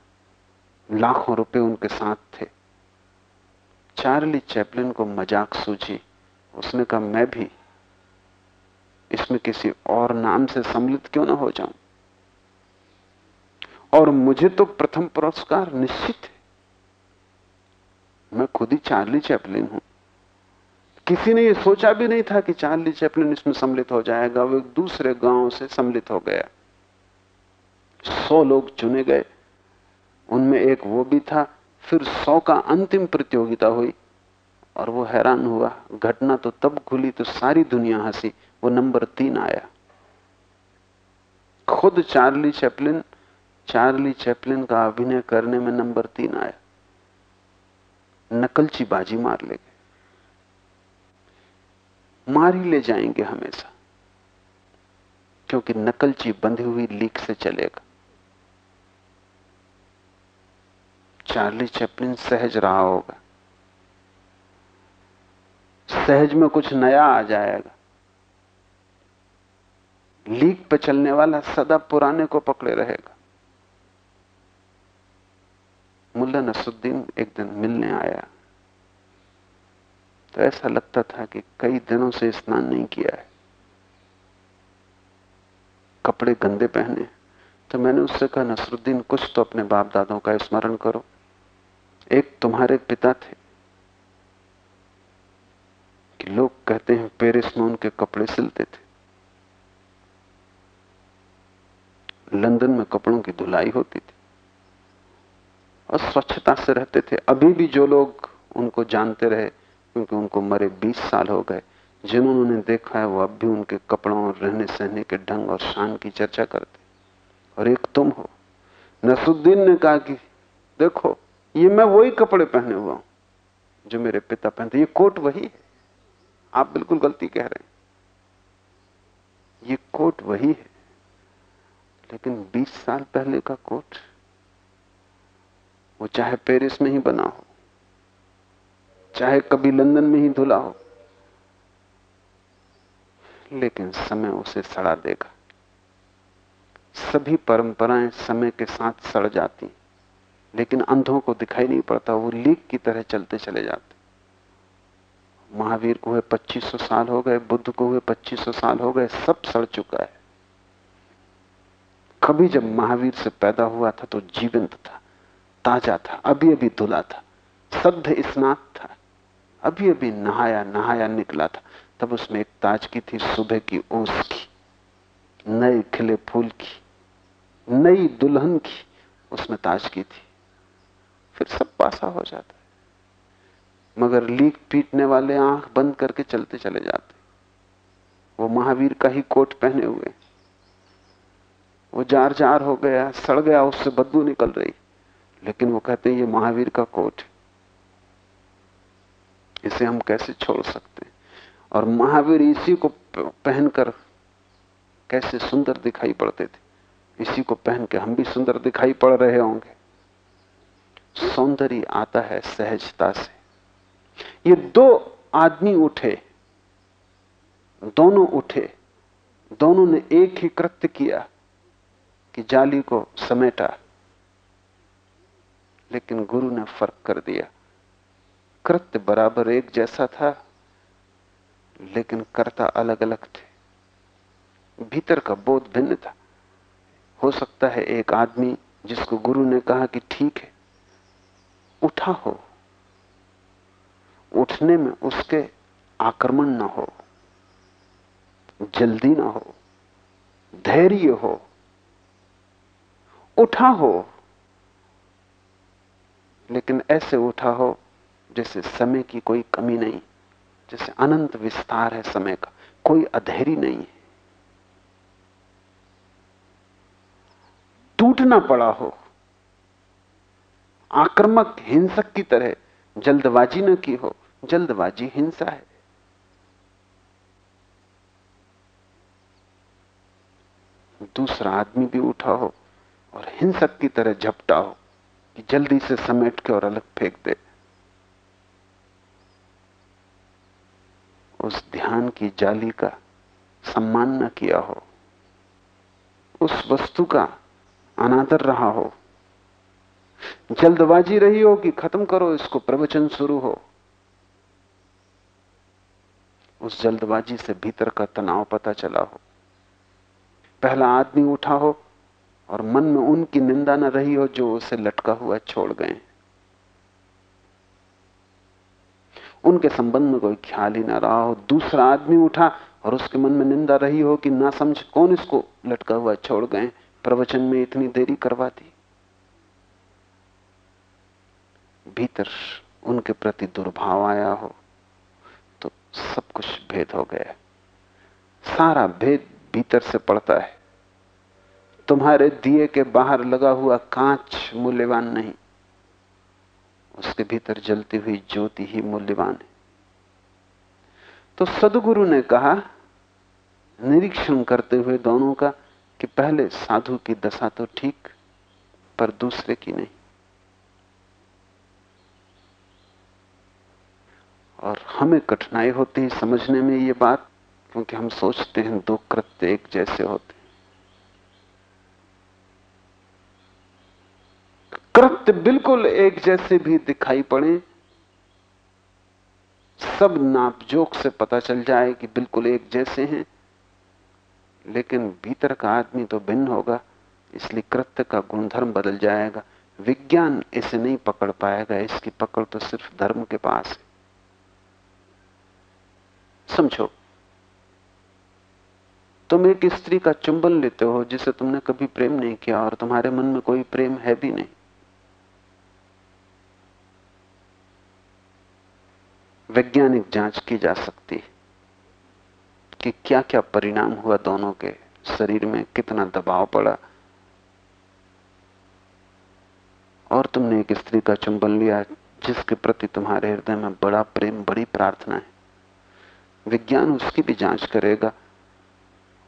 लाखों रुपए उनके साथ थे। चार्ली चैपलिन को मज़ाक सूझी। उसने कहा, मैं भी इसमें किसी और नाम से सम्मिलित क्यों ना हो जाऊँ? और मुझे तो प्रथम पुरस्कार निश्चित है। मैं खुद ही चार्ली चैपलिन हूँ। किसी ने यह सोचा भी नहीं था कि चार्ली चैपलिन इसमें सम्मिलित हो जाएगा, वो एक दूसरे गाँव से सम्मिलित हो गया। सौ लोग चुने गए। उनमें एक वो भी था, फिर सौ का अंतिम प्रतियोगिता हुई, और वो हैरान हुआ। घटना तो तब खुली तो सारी दुनिया हँसी, वो नंबर तीन आया। खुद चार्ली चैपलिन चार्ली चैपलिन का अभिनय करने में नंबर तीन आया। नकलची बाजी मार ले गए। मार ही ले जाएँगे हमेशा, क्योंकि नकलची बंधी हुई लीक से चलेगा। चार्ली चैपलिन सहज रहा होगा। सहज में कुछ नया आ जाएगा। लीक पे चलने वाला सदा पुराने को पकड़े रहेगा। मुल्ला नसुद्दीन एक दिन मिलने आया। तो ऐसा लगता था कि कई दिनों से स्नान नहीं किया है। कपड़े गंदे पहने। तो मैंने उससे कहा, नसरुद्दीन, कुछ तो अपने बाप दादों का स्मरण करो। एक तुम्हारे पिता थे। कि लोग कहते हैं पेरिस में उनके कपड़े सिलते थे। लंदन में कपड़ों की धुलाई होती थी। और स्वच्छता से रहते थे। अभी भी जो लोग उनको जानते रहे, क्योंकि उनको मरे 20 साल हो गए, जिन्होंने देखा है, वो अब भी उनके कपड़ों और रहने सहने के ढंग और शान की चर्चा करते और एक तुम हो। नसुद्दीन ने कहा कि, देखो, ये मैं वही कपड़े पहने हुआ हूँ, जो मेरे पिता पहनते ये कोट वही है। आप बिल्कुल गलती कह रहे हैं। ये कोट वही है। लेकिन 20 साल पहले का कोट वो चाहे पेरिस में ही बना हो, चाहे कभी लंदन में ही धुला हो, लेकिन समय उसे सड़ा देगा। सभी परंपराएँ समय के साथ सड़ जाती, लेकिन अंधों को दिखाई नहीं पड़ता, वो लीक की तरह चलते चले जाते। महावीर को हुए 2500 साल हो गए, बुद्ध को हुए 2500 साल हो गए, सब सड़ चुका है। कभी जब महावीर से पैदा हुआ था तो जीवंत था। ताज़ा था, अभी अभी धुला था सद्ध स्नात था, अभी अभी नहाया नहाया निकला था, तब उसमें एक ताजगी थी सुबह की ओस की, नए खिले फूल की, नई दुल्हन की उसमें ताजगी थी, फिर सब पासा हो जाता है। मगर लीक पीटने वाले आँख बंद करके चलते चले जाते वो महावीर का ही कोट पहने हुए वो जार जार हो गया, सड़ गया, उससे बदबू निकल रही। लेकिन वो कहते हैं, ये महावीर का कोट इसे हम कैसे छोड़ सकते हैं? और महावीर इसी को पहनकर कैसे सुंदर दिखाई पड़ते थे। इसी को पहन के हम भी सुंदर दिखाई पड़ रहे होंगे। सौंदर्य आता है सहजता से। ये दो आदमी उठे। दोनों उठे। दोनों ने एक ही कृत्य किया कि जाली को समेटा। लेकिन गुरु ने फ़र्क कर दिया। कृत्य बराबर एक जैसा था, लेकिन कर्ता अलग अलग थे। भीतर का बोध भिन्न था। हो सकता है एक आदमी जिसको गुरु ने कहा कि ठीक है, उठा हो। उठने में उसके आक्रमण ना हो, जल्दी ना हो, धैर्य हो, उठा हो। लेकिन ऐसे उठा हो जैसे समय की कोई कमी नहीं, जैसे अनंत विस्तार है समय का, कोई अधेरी नहीं है। टूटना पड़ा हो, आक्रमक हिंसक की तरह जल्दबाजी न की हो, जल्दबाजी हिंसा है। दूसरा आदमी भी उठा हो और हिंसक की तरह झपटा हो कि जल्दी से समेट के और अलग फेंक दे। उस ध्यान की जाली का सम्मान न किया हो। उस वस्तु का अनादर रहा हो। जल्दबाजी रही हो कि खत्म करो इसको, प्रवचन शुरू हो। उस जल्दबाजी से भीतर का तनाव पता चला हो। पहला आदमी उठा हो और मन में उनकी निंदा न रही हो जो उसे लटका हुआ छोड़ गए। उनके संबंध में कोई ख्याल ही ना रहा हो। दूसरा आदमी उठा और उसके मन में निंदा रही हो कि ना समझ कौन इसको लटका हुआ छोड़ गए। प्रवचन में इतनी देरी करवा दी। भीतर उनके प्रति दुर्भाव आया हो तो सब कुछ भेद हो गया। सारा भेद भीतर से पड़ता है। तुम्हारे दिए के बाहर लगा हुआ कांच मूल्यवान नहीं। उसके भीतर जलती हुई ज्योति ही मूल्यवान है। तो सदगुरु ने कहा, निरीक्षण करते हुए दोनों का कि पहले साधु की दशा तो ठीक, पर दूसरे की नहीं। और हमें कठिनाई होती है समझने में ये बात, क्योंकि हम सोचते हैं दो कृत्य एक जैसे होते कृत्य बिल्कुल एक जैसे भी दिखाई पड़े, सब नापजोक से पता चल जाए कि बिल्कुल एक जैसे हैं। लेकिन भीतर का आदमी तो भिन्न होगा, इसलिए कृत्य का गुणधर्म बदल जाएगा। विज्ञान इसे नहीं पकड़ पाएगा, इसकी पकड़ तो सिर्फ़ धर्म के पास है। समझो, तुम एक स्त्री का चुंबन लेते हो जिसे तुमने कभी प्रेम नहीं किया और तुम्हारे मन में कोई प्रेम है भी नहीं। वैज्ञानिक जाँच की जा सकती है कि क्या क्या परिणाम हुआ दोनों के शरीर में, कितना दबाव पड़ा। और तुमने एक स्त्री का चुंबन लिया जिसके प्रति तुम्हारे हृदय में बड़ा प्रेम, बड़ी प्रार्थना है। विज्ञान उसकी भी जाँच करेगा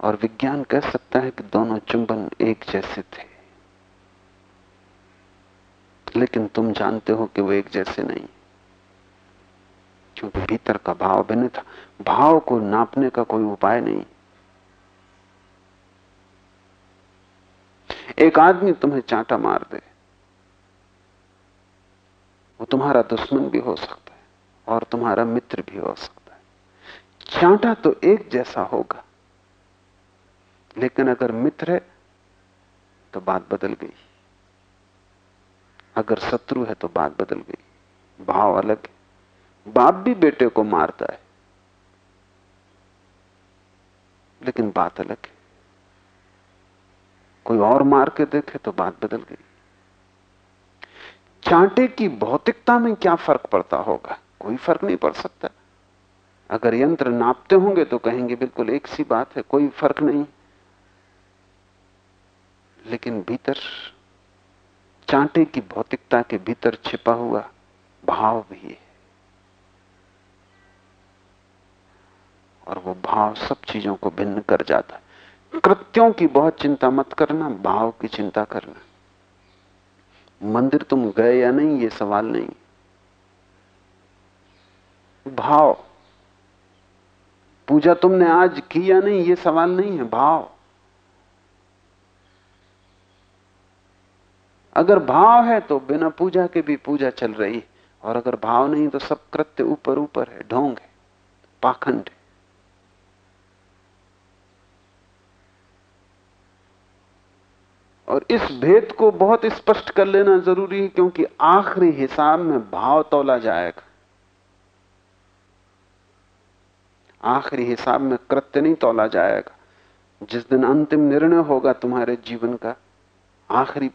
और विज्ञान कह सकता है कि दोनों चुंबन एक जैसे थे। लेकिन तुम जानते हो कि वो एक जैसे नहीं। क्योंकि भीतर का भाव भिन्न था। भाव को नापने का कोई उपाय नहीं। एक आदमी तुम्हें चांटा मार दे, वो तुम्हारा दुश्मन भी हो सकता है और तुम्हारा मित्र भी हो सकता है। चांटा तो एक जैसा होगा, लेकिन अगर मित्र है तो बात बदल गई। अगर शत्रु है तो बात बदल गई। भाव अलग है। बाप भी बेटे को मारता है। लेकिन बात अलग है। कोई और मार के देखे तो बात बदल गई। चांटे की भौतिकता में क्या फ़र्क पड़ता होगा? कोई फ़र्क नहीं पड़ सकता। अगर यंत्र नापते होंगे तो कहेंगे, बिल्कुल एक सी बात है, कोई फ़र्क नहीं। लेकिन भीतर, चांटे की भौतिकता के भीतर छिपा हुआ भाव भी है। और वो भाव सब चीज़ों को भिन्न कर जाता है। कृत्यों की बहुत चिंता मत करना, भाव की चिंता करना। मंदिर तुम गए या नहीं, ये सवाल नहीं। भाव। पूजा तुमने आज की या नहीं, ये सवाल नहीं है, भाव। अगर भाव है तो बिना पूजा के भी पूजा चल रही है, और अगर भाव नहीं तो सब कृत्य ऊपर ऊपर है, ढोंग है, पाखंड है। और इस भेद को बहुत स्पष्ट कर लेना ज़रूरी है, क्योंकि आखिरी हिसाब में भाव तोला जाएगा। आखिरी हिसाब में कृत्य नहीं तोला जाएगा। जिस दिन अंतिम निर्णय होगा तुम्हारे जीवन का, आखिरी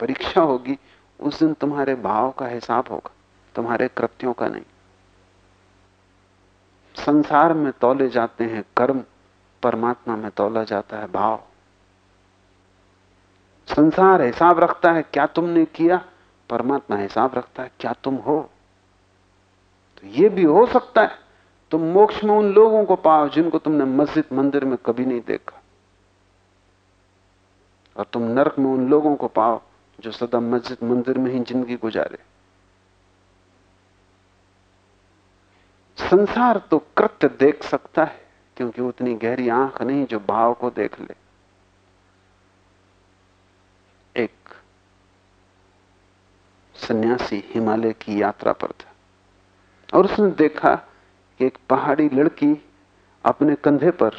परीक्षा होगी, उस दिन तुम्हारे भाव का हिसाब होगा, तुम्हारे कृत्यों का नहीं। संसार में तोले जाते हैं कर्म, परमात्मा में तोला जाता है भाव। संसार हिसाब रखता है, क्या तुमने किया? परमात्मा हिसाब रखता है, क्या तुम हो? तो यह भी हो सकता है, तुम मोक्ष में उन लोगों को पाओ जिनको तुमने मस्जिद मंदिर में कभी नहीं देखा। और तुम नरक में उन लोगों को पाओ जो सदा मस्जिद मंदिर में ही ज़िंदगी गुजारे। संसार तो कृत्य देख सकता है, क्योंकि उतनी गहरी आँख नहीं जो भाव को देख ले। सन्यासी हिमालय की यात्रा पर था। और उसने देखा कि एक पहाड़ी लड़की अपने कंधे पर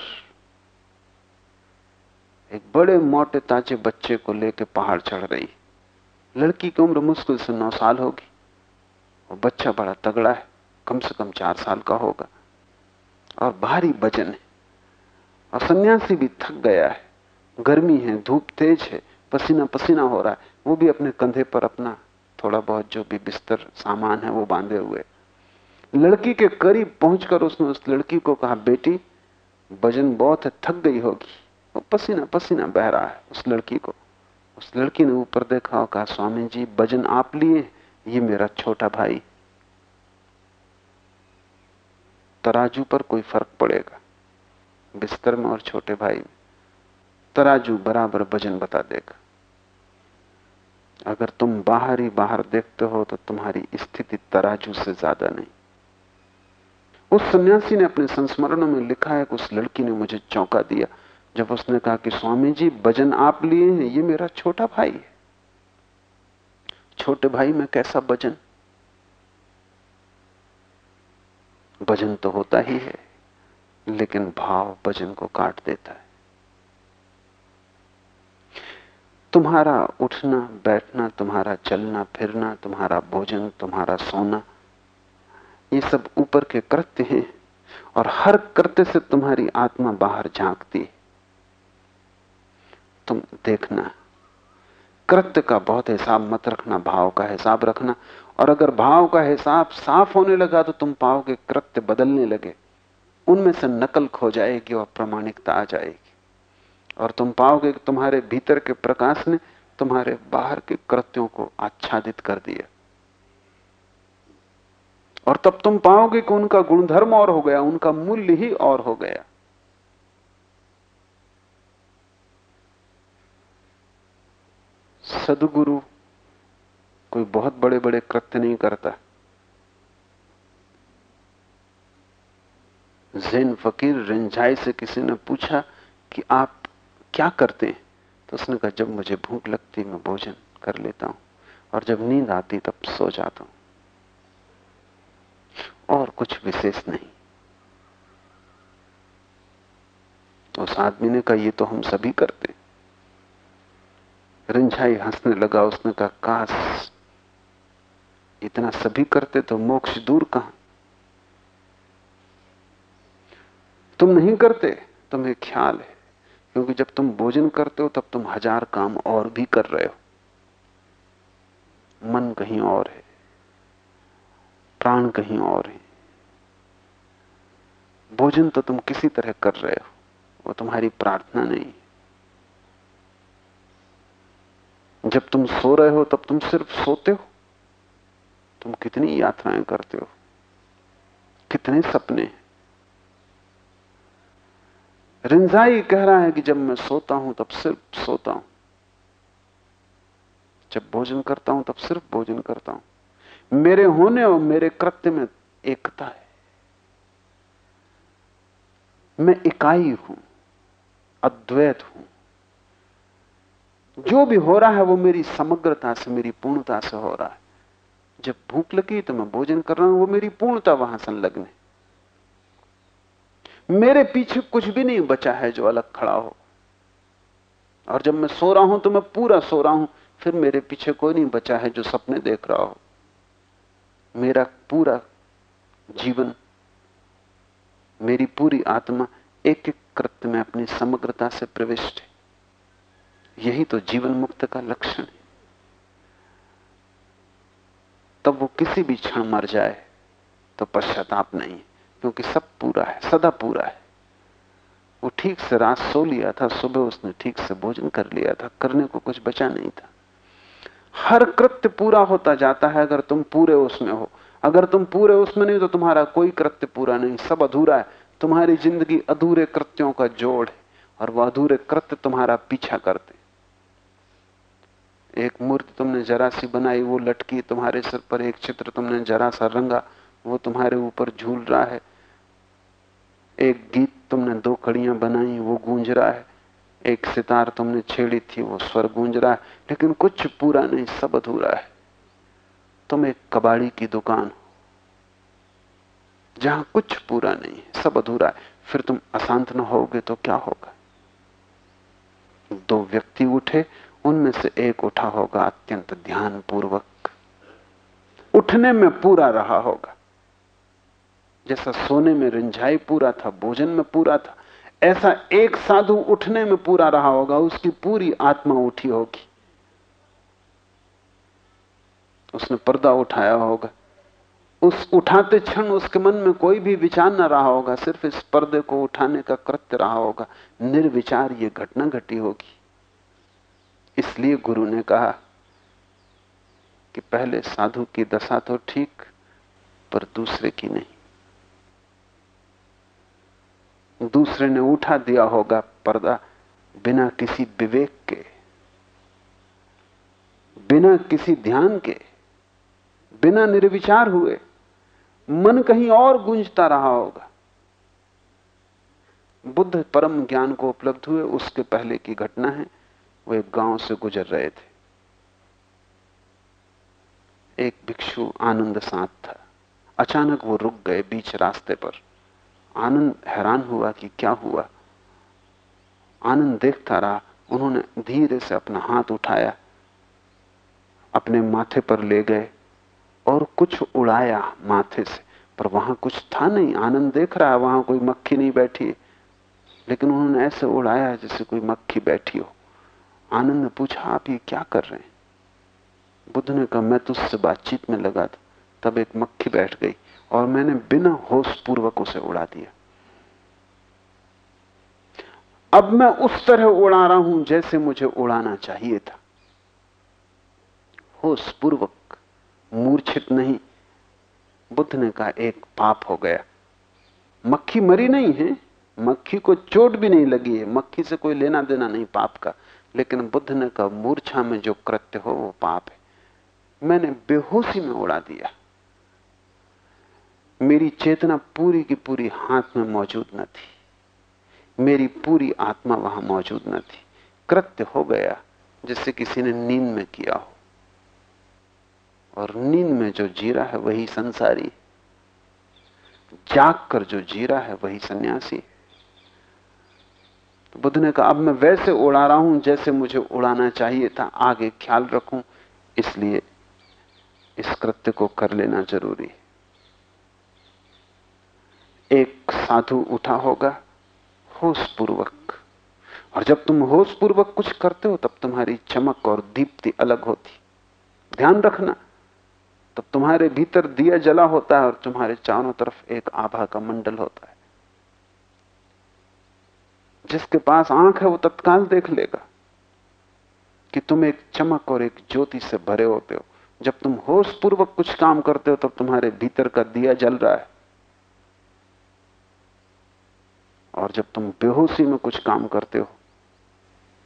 एक बड़े मोटे ताजे बच्चे को लेकर पहाड़ चढ़ रही। लड़की की उम्र मुश्किल से नौ साल होगी। और बच्चा बड़ा तगड़ा है, कम से कम चार साल का होगा। और भारी वज़न है। और सन्यासी भी थक गया है। गर्मी है, धूप तेज है पसीना पसीना हो रहा है। वो भी अपने कंधे पर अपना थोड़ा बहुत जो भी बिस्तर सामान है वो बांधे हुए। लड़की के करीब पहुंचकर उसने उस लड़की को कहा, बेटी, वज़न बहुत है, थक गई होगी। वो पसीना पसीना बह रहा है उस लड़की को। उस लड़की ने ऊपर देखा और कहा, स्वामी जी, वज़न आप लिए, ये मेरा छोटा भाई। तराजू पर कोई फ़र्क पड़ेगा, बिस्तर में और छोटे भाई में। तराजू बराबर वज़न बता देगा। अगर तुम बाहर ही बाहर देखते हो तो तुम्हारी स्थिति तराजू से ज़्यादा नहीं। उस सन्यासी ने अपने संस्मरणों में लिखा है कि उस लड़की ने मुझे चौंका दिया। जब उसने कहा कि स्वामी जी वज़न आप लिए हैं, ये मेरा छोटा भाई है। छोटे भाई, में कैसा वज़न वज़न तो होता ही है, लेकिन भाव वज़न को काट देता है। तुम्हारा उठना, बैठना, तुम्हारा चलना, फिरना, तुम्हारा भोजन, तुम्हारा सोना, ये सब ऊपर के कृत्य हैं और हर कृत्य से तुम्हारी आत्मा बाहर झांकती तुम देखना, कृत्य का बहुत हिसाब मत रखना, भाव का हिसाब रखना और अगर भाव का हिसाब साफ़ होने लगा तो तुम पाओगे कृत्य बदलने लगे, उनमें से नकल खो जाएगी और प्रमाणिकता आ जाएगी। और तुम पाओगे कि तुम्हारे भीतर के प्रकाश ने तुम्हारे बाहर के कृत्यों को आच्छादित कर दिया। और तब तुम पाओगे कि उनका गुणधर्म और हो गया, उनका मूल्य ही और हो गया। सदगुरु कोई बहुत बड़े बड़े कृत्य नहीं करता। जैन फकीर रिंझाई से किसी ने पूछा कि आप क्या करते हैं? तो उसने कहा, जब मुझे भूख लगती, मैं भोजन कर लेता हूँ और जब नींद आती, तब सो जाता हूँ। और कुछ विशेष नहीं। तो उस आदमी ने कहा, ये तो हम सभी करते रिंझाई हंसने लगा, उसने कहा, काश इतना सभी करते तो मोक्ष दूर कहाँ? तुम नहीं करते, तुम्हें ख्याल है। क्योंकि जब तुम भोजन करते हो, तब तुम हज़ार काम और भी कर रहे हो। मन कहीं और है, प्राण कहीं और है। भोजन तो तुम किसी तरह कर रहे हो, वो तुम्हारी प्रार्थना नहीं। जब तुम सो रहे हो, तब तुम सिर्फ़ सोते हो। तुम कितनी यात्राएँ करते हो, कितने सपने रिंजाई कह रहा है कि जब मैं सोता हूँ, तब सिर्फ़ सोता हूँ। जब भोजन करता हूँ, तब सिर्फ़ भोजन करता हूँ। मेरे होने और मेरे कृत्य में एकता है। मैं इकाई हूँ, अद्वैत हूँ। जो भी हो रहा है, वो मेरी समग्रता से, मेरी पूर्णता से हो रहा है। जब भूख लगी तो मैं भोजन कर रहा हूँ, वो मेरी पूर्णता वहाँ संलग्न है मेरे पीछे कुछ भी नहीं बचा है जो अलग खड़ा हो। और जब मैं सो रहा हूँ तो मैं पूरा सो रहा हूँ, फिर मेरे पीछे कोई नहीं बचा है जो सपने देख रहा हो। मेरा पूरा जीवन, मेरी पूरी आत्मा एक एक कृत्य में अपनी समग्रता से प्रविष्ट है। यही तो जीवन मुक्त का लक्षण है। तब वो किसी भी क्षण मर जाए तो पश्चाताप नहीं क्योंकि सब पूरा है, सदा पूरा है। वो ठीक से रात सो लिया था, सुबह उसने ठीक से भोजन कर लिया था, करने को कुछ बचा नहीं था। हर कृत्य पूरा होता जाता है अगर तुम पूरे उसमें हो। अगर तुम पूरे उसमें नहीं तो तुम्हारा कोई कृत्य पूरा नहीं, सब अधूरा है। तुम्हारी ज़िंदगी अधूरे कृत्यों का जोड़ है, और वह अधूरे कृत्य तुम्हारा पीछा करते एक मूर्ति तुमने जरा सी बनाई, वो लटकी तुम्हारे सिर पर, एक चित्र तुमने जरा सा रंगा वो तुम्हारे ऊपर झूल रहा है। एक गीत तुमने दो कड़ियाँ बनाई, वो गूंज रहा है। एक सितार तुमने छेड़ी थी, वो स्वर गूंज रहा है। लेकिन कुछ पूरा नहीं सब अधूरा है। तुम एक कबाड़ी की दुकान हो, जहाँ कुछ पूरा नहीं है, सब अधूरा है। फिर तुम अशांत न होगे तो क्या होगा? दो व्यक्ति उठे, उनमें से एक उठा होगा, अत्यंत ध्यान पूर्वक उठने में पूरा रहा होगा। जैसा सोने में रिंझाई पूरा था, भोजन में पूरा था, ऐसा एक साधु उठने में पूरा रहा होगा, उसकी पूरी आत्मा उठी होगी। उसने पर्दा उठाया होगा। उस उठाते क्षण उसके मन में कोई भी विचार ना रहा होगा, सिर्फ़ इस पर्दे को उठाने का कृत्य रहा होगा। निर्विचार ये घटना घटी होगी। इसलिए गुरु ने कहा कि पहले साधु की दशा तो ठीक, पर दूसरे की नहीं। दूसरे ने उठा दिया होगा पर्दा बिना किसी विवेक के, बिना किसी ध्यान के, बिना निर्विचार हुए मन कहीं और गूंजता रहा होगा। बुद्ध परम ज्ञान को उपलब्ध हुए, उसके पहले की घटना है, वो एक गाँव से गुजर रहे थे। एक भिक्षु आनंद साथ था। अचानक वो रुक गए बीच रास्ते पर। आनंद हैरान हुआ कि क्या हुआ। आनंद देखता रहा, उन्होंने धीरे से अपना हाथ उठाया, अपने माथे पर ले गए और कुछ उड़ाया माथे से, पर वहाँ कुछ था नहीं। आनंद देख रहा है वहाँ कोई मक्खी नहीं बैठी लेकिन उन्होंने ऐसे उड़ाया जैसे कोई मक्खी बैठी हो। आनंद ने पूछा, आप ये क्या कर रहे हैं? बुद्ध ने कहा, मैं तो उससे बातचीत में लगा था। तब एक मक्खी बैठ गई और मैंने बिना होश पूर्वक उसे उड़ा दिया। अब मैं उस तरह उड़ा रहा हूँ जैसे मुझे उड़ाना चाहिए था। होश पूर्वक मूर्छित नहीं, बुद्ध ने कहा, एक पाप हो गया। मक्खी मरी नहीं है, मक्खी को चोट भी नहीं लगी है, मक्खी से कोई लेना देना नहीं पाप का। लेकिन बुद्ध ने कहा, मूर्छा में जो कृत्य हो, वो पाप है। मैंने बेहोशी में उड़ा दिया। मेरी चेतना पूरी की पूरी हाथ में मौजूद न थी। मेरी पूरी आत्मा वहाँ मौजूद न थी। कृत्य हो गया, जिससे किसी ने नींद में किया हो। और नींद में जो जीरा है, वही संसारी। जाग कर जो जीरा है, वही सन्यासी। तो बुद्ध ने कहा, अब मैं वैसे उड़ा रहा हूँ, जैसे मुझे उड़ाना चाहिए था। आगे ख्याल रखूँ, इसलिए इस कृत्य को कर लेना ज़रूरी है। एक साधु उठा होगा होश पूर्वक और जब तुम होश पूर्वक कुछ करते हो, तब तुम्हारी चमक और दीप्ति अलग होती। ध्यान रखना, तब तुम्हारे भीतर दिया जला होता है और तुम्हारे चारों तरफ़ एक आभा का मंडल होता है। जिसके पास आँख है, वो तत्काल देख लेगा कि तुम एक चमक और एक ज्योति से भरे होते हो। जब तुम होश पूर्वक कुछ काम करते हो, तब तुम्हारे भीतर का दिया जल रहा है। और जब तुम बेहोशी में कुछ काम करते हो,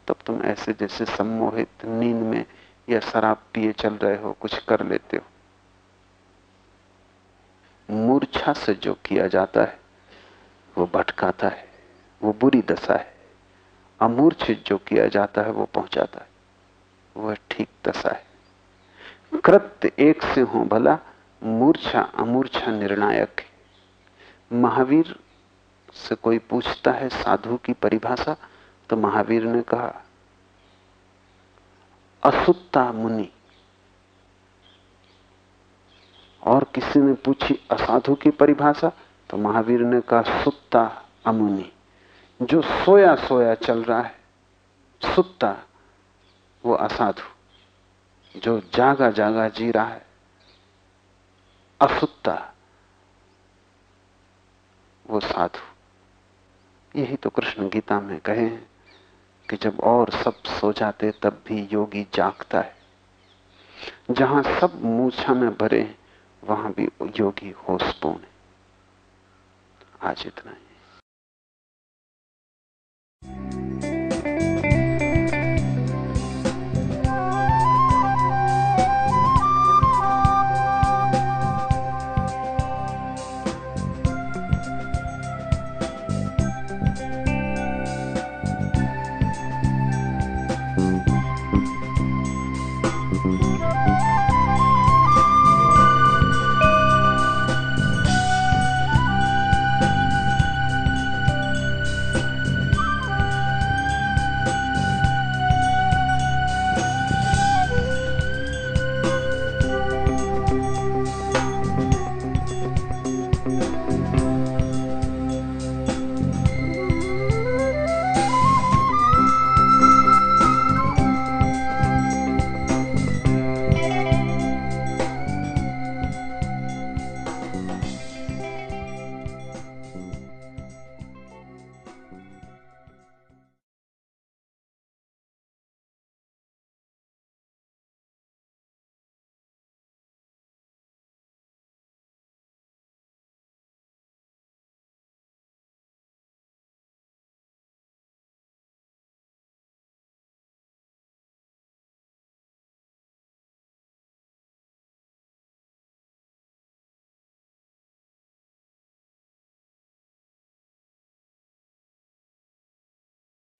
तब तुम ऐसे जैसे सम्मोहित नींद में या शराब पिए चल रहे हो, कुछ कर लेते हो। मूर्छा से जो किया जाता है, वो भटकाता है, वो बुरी दशा है। अमूर्छित जो किया जाता है, वो पहुंचाता है, वह ठीक दशा है। कृत्य एक से हो भला, मूर्छा अमूर्छा निर्णायक महावीर से कोई पूछता है साधु की परिभाषा तो महावीर ने कहा असुत्ता मुनि। और किसी ने पूछी, असाधु की परिभाषा? तो महावीर ने कहा सुत्ता अमुनि। जो सोया सोया चल रहा है सुत्ता वो असाधु। जो जागा जागा जी रहा है असुत्ता वो साधु। यही तो कृष्ण गीता में कहे हैं कि जब और सब सो जाते तब भी योगी जागता है। जहाँ सब मूछा में भरे, वहाँ भी योगी होशपूर्ण है आज इतना ही।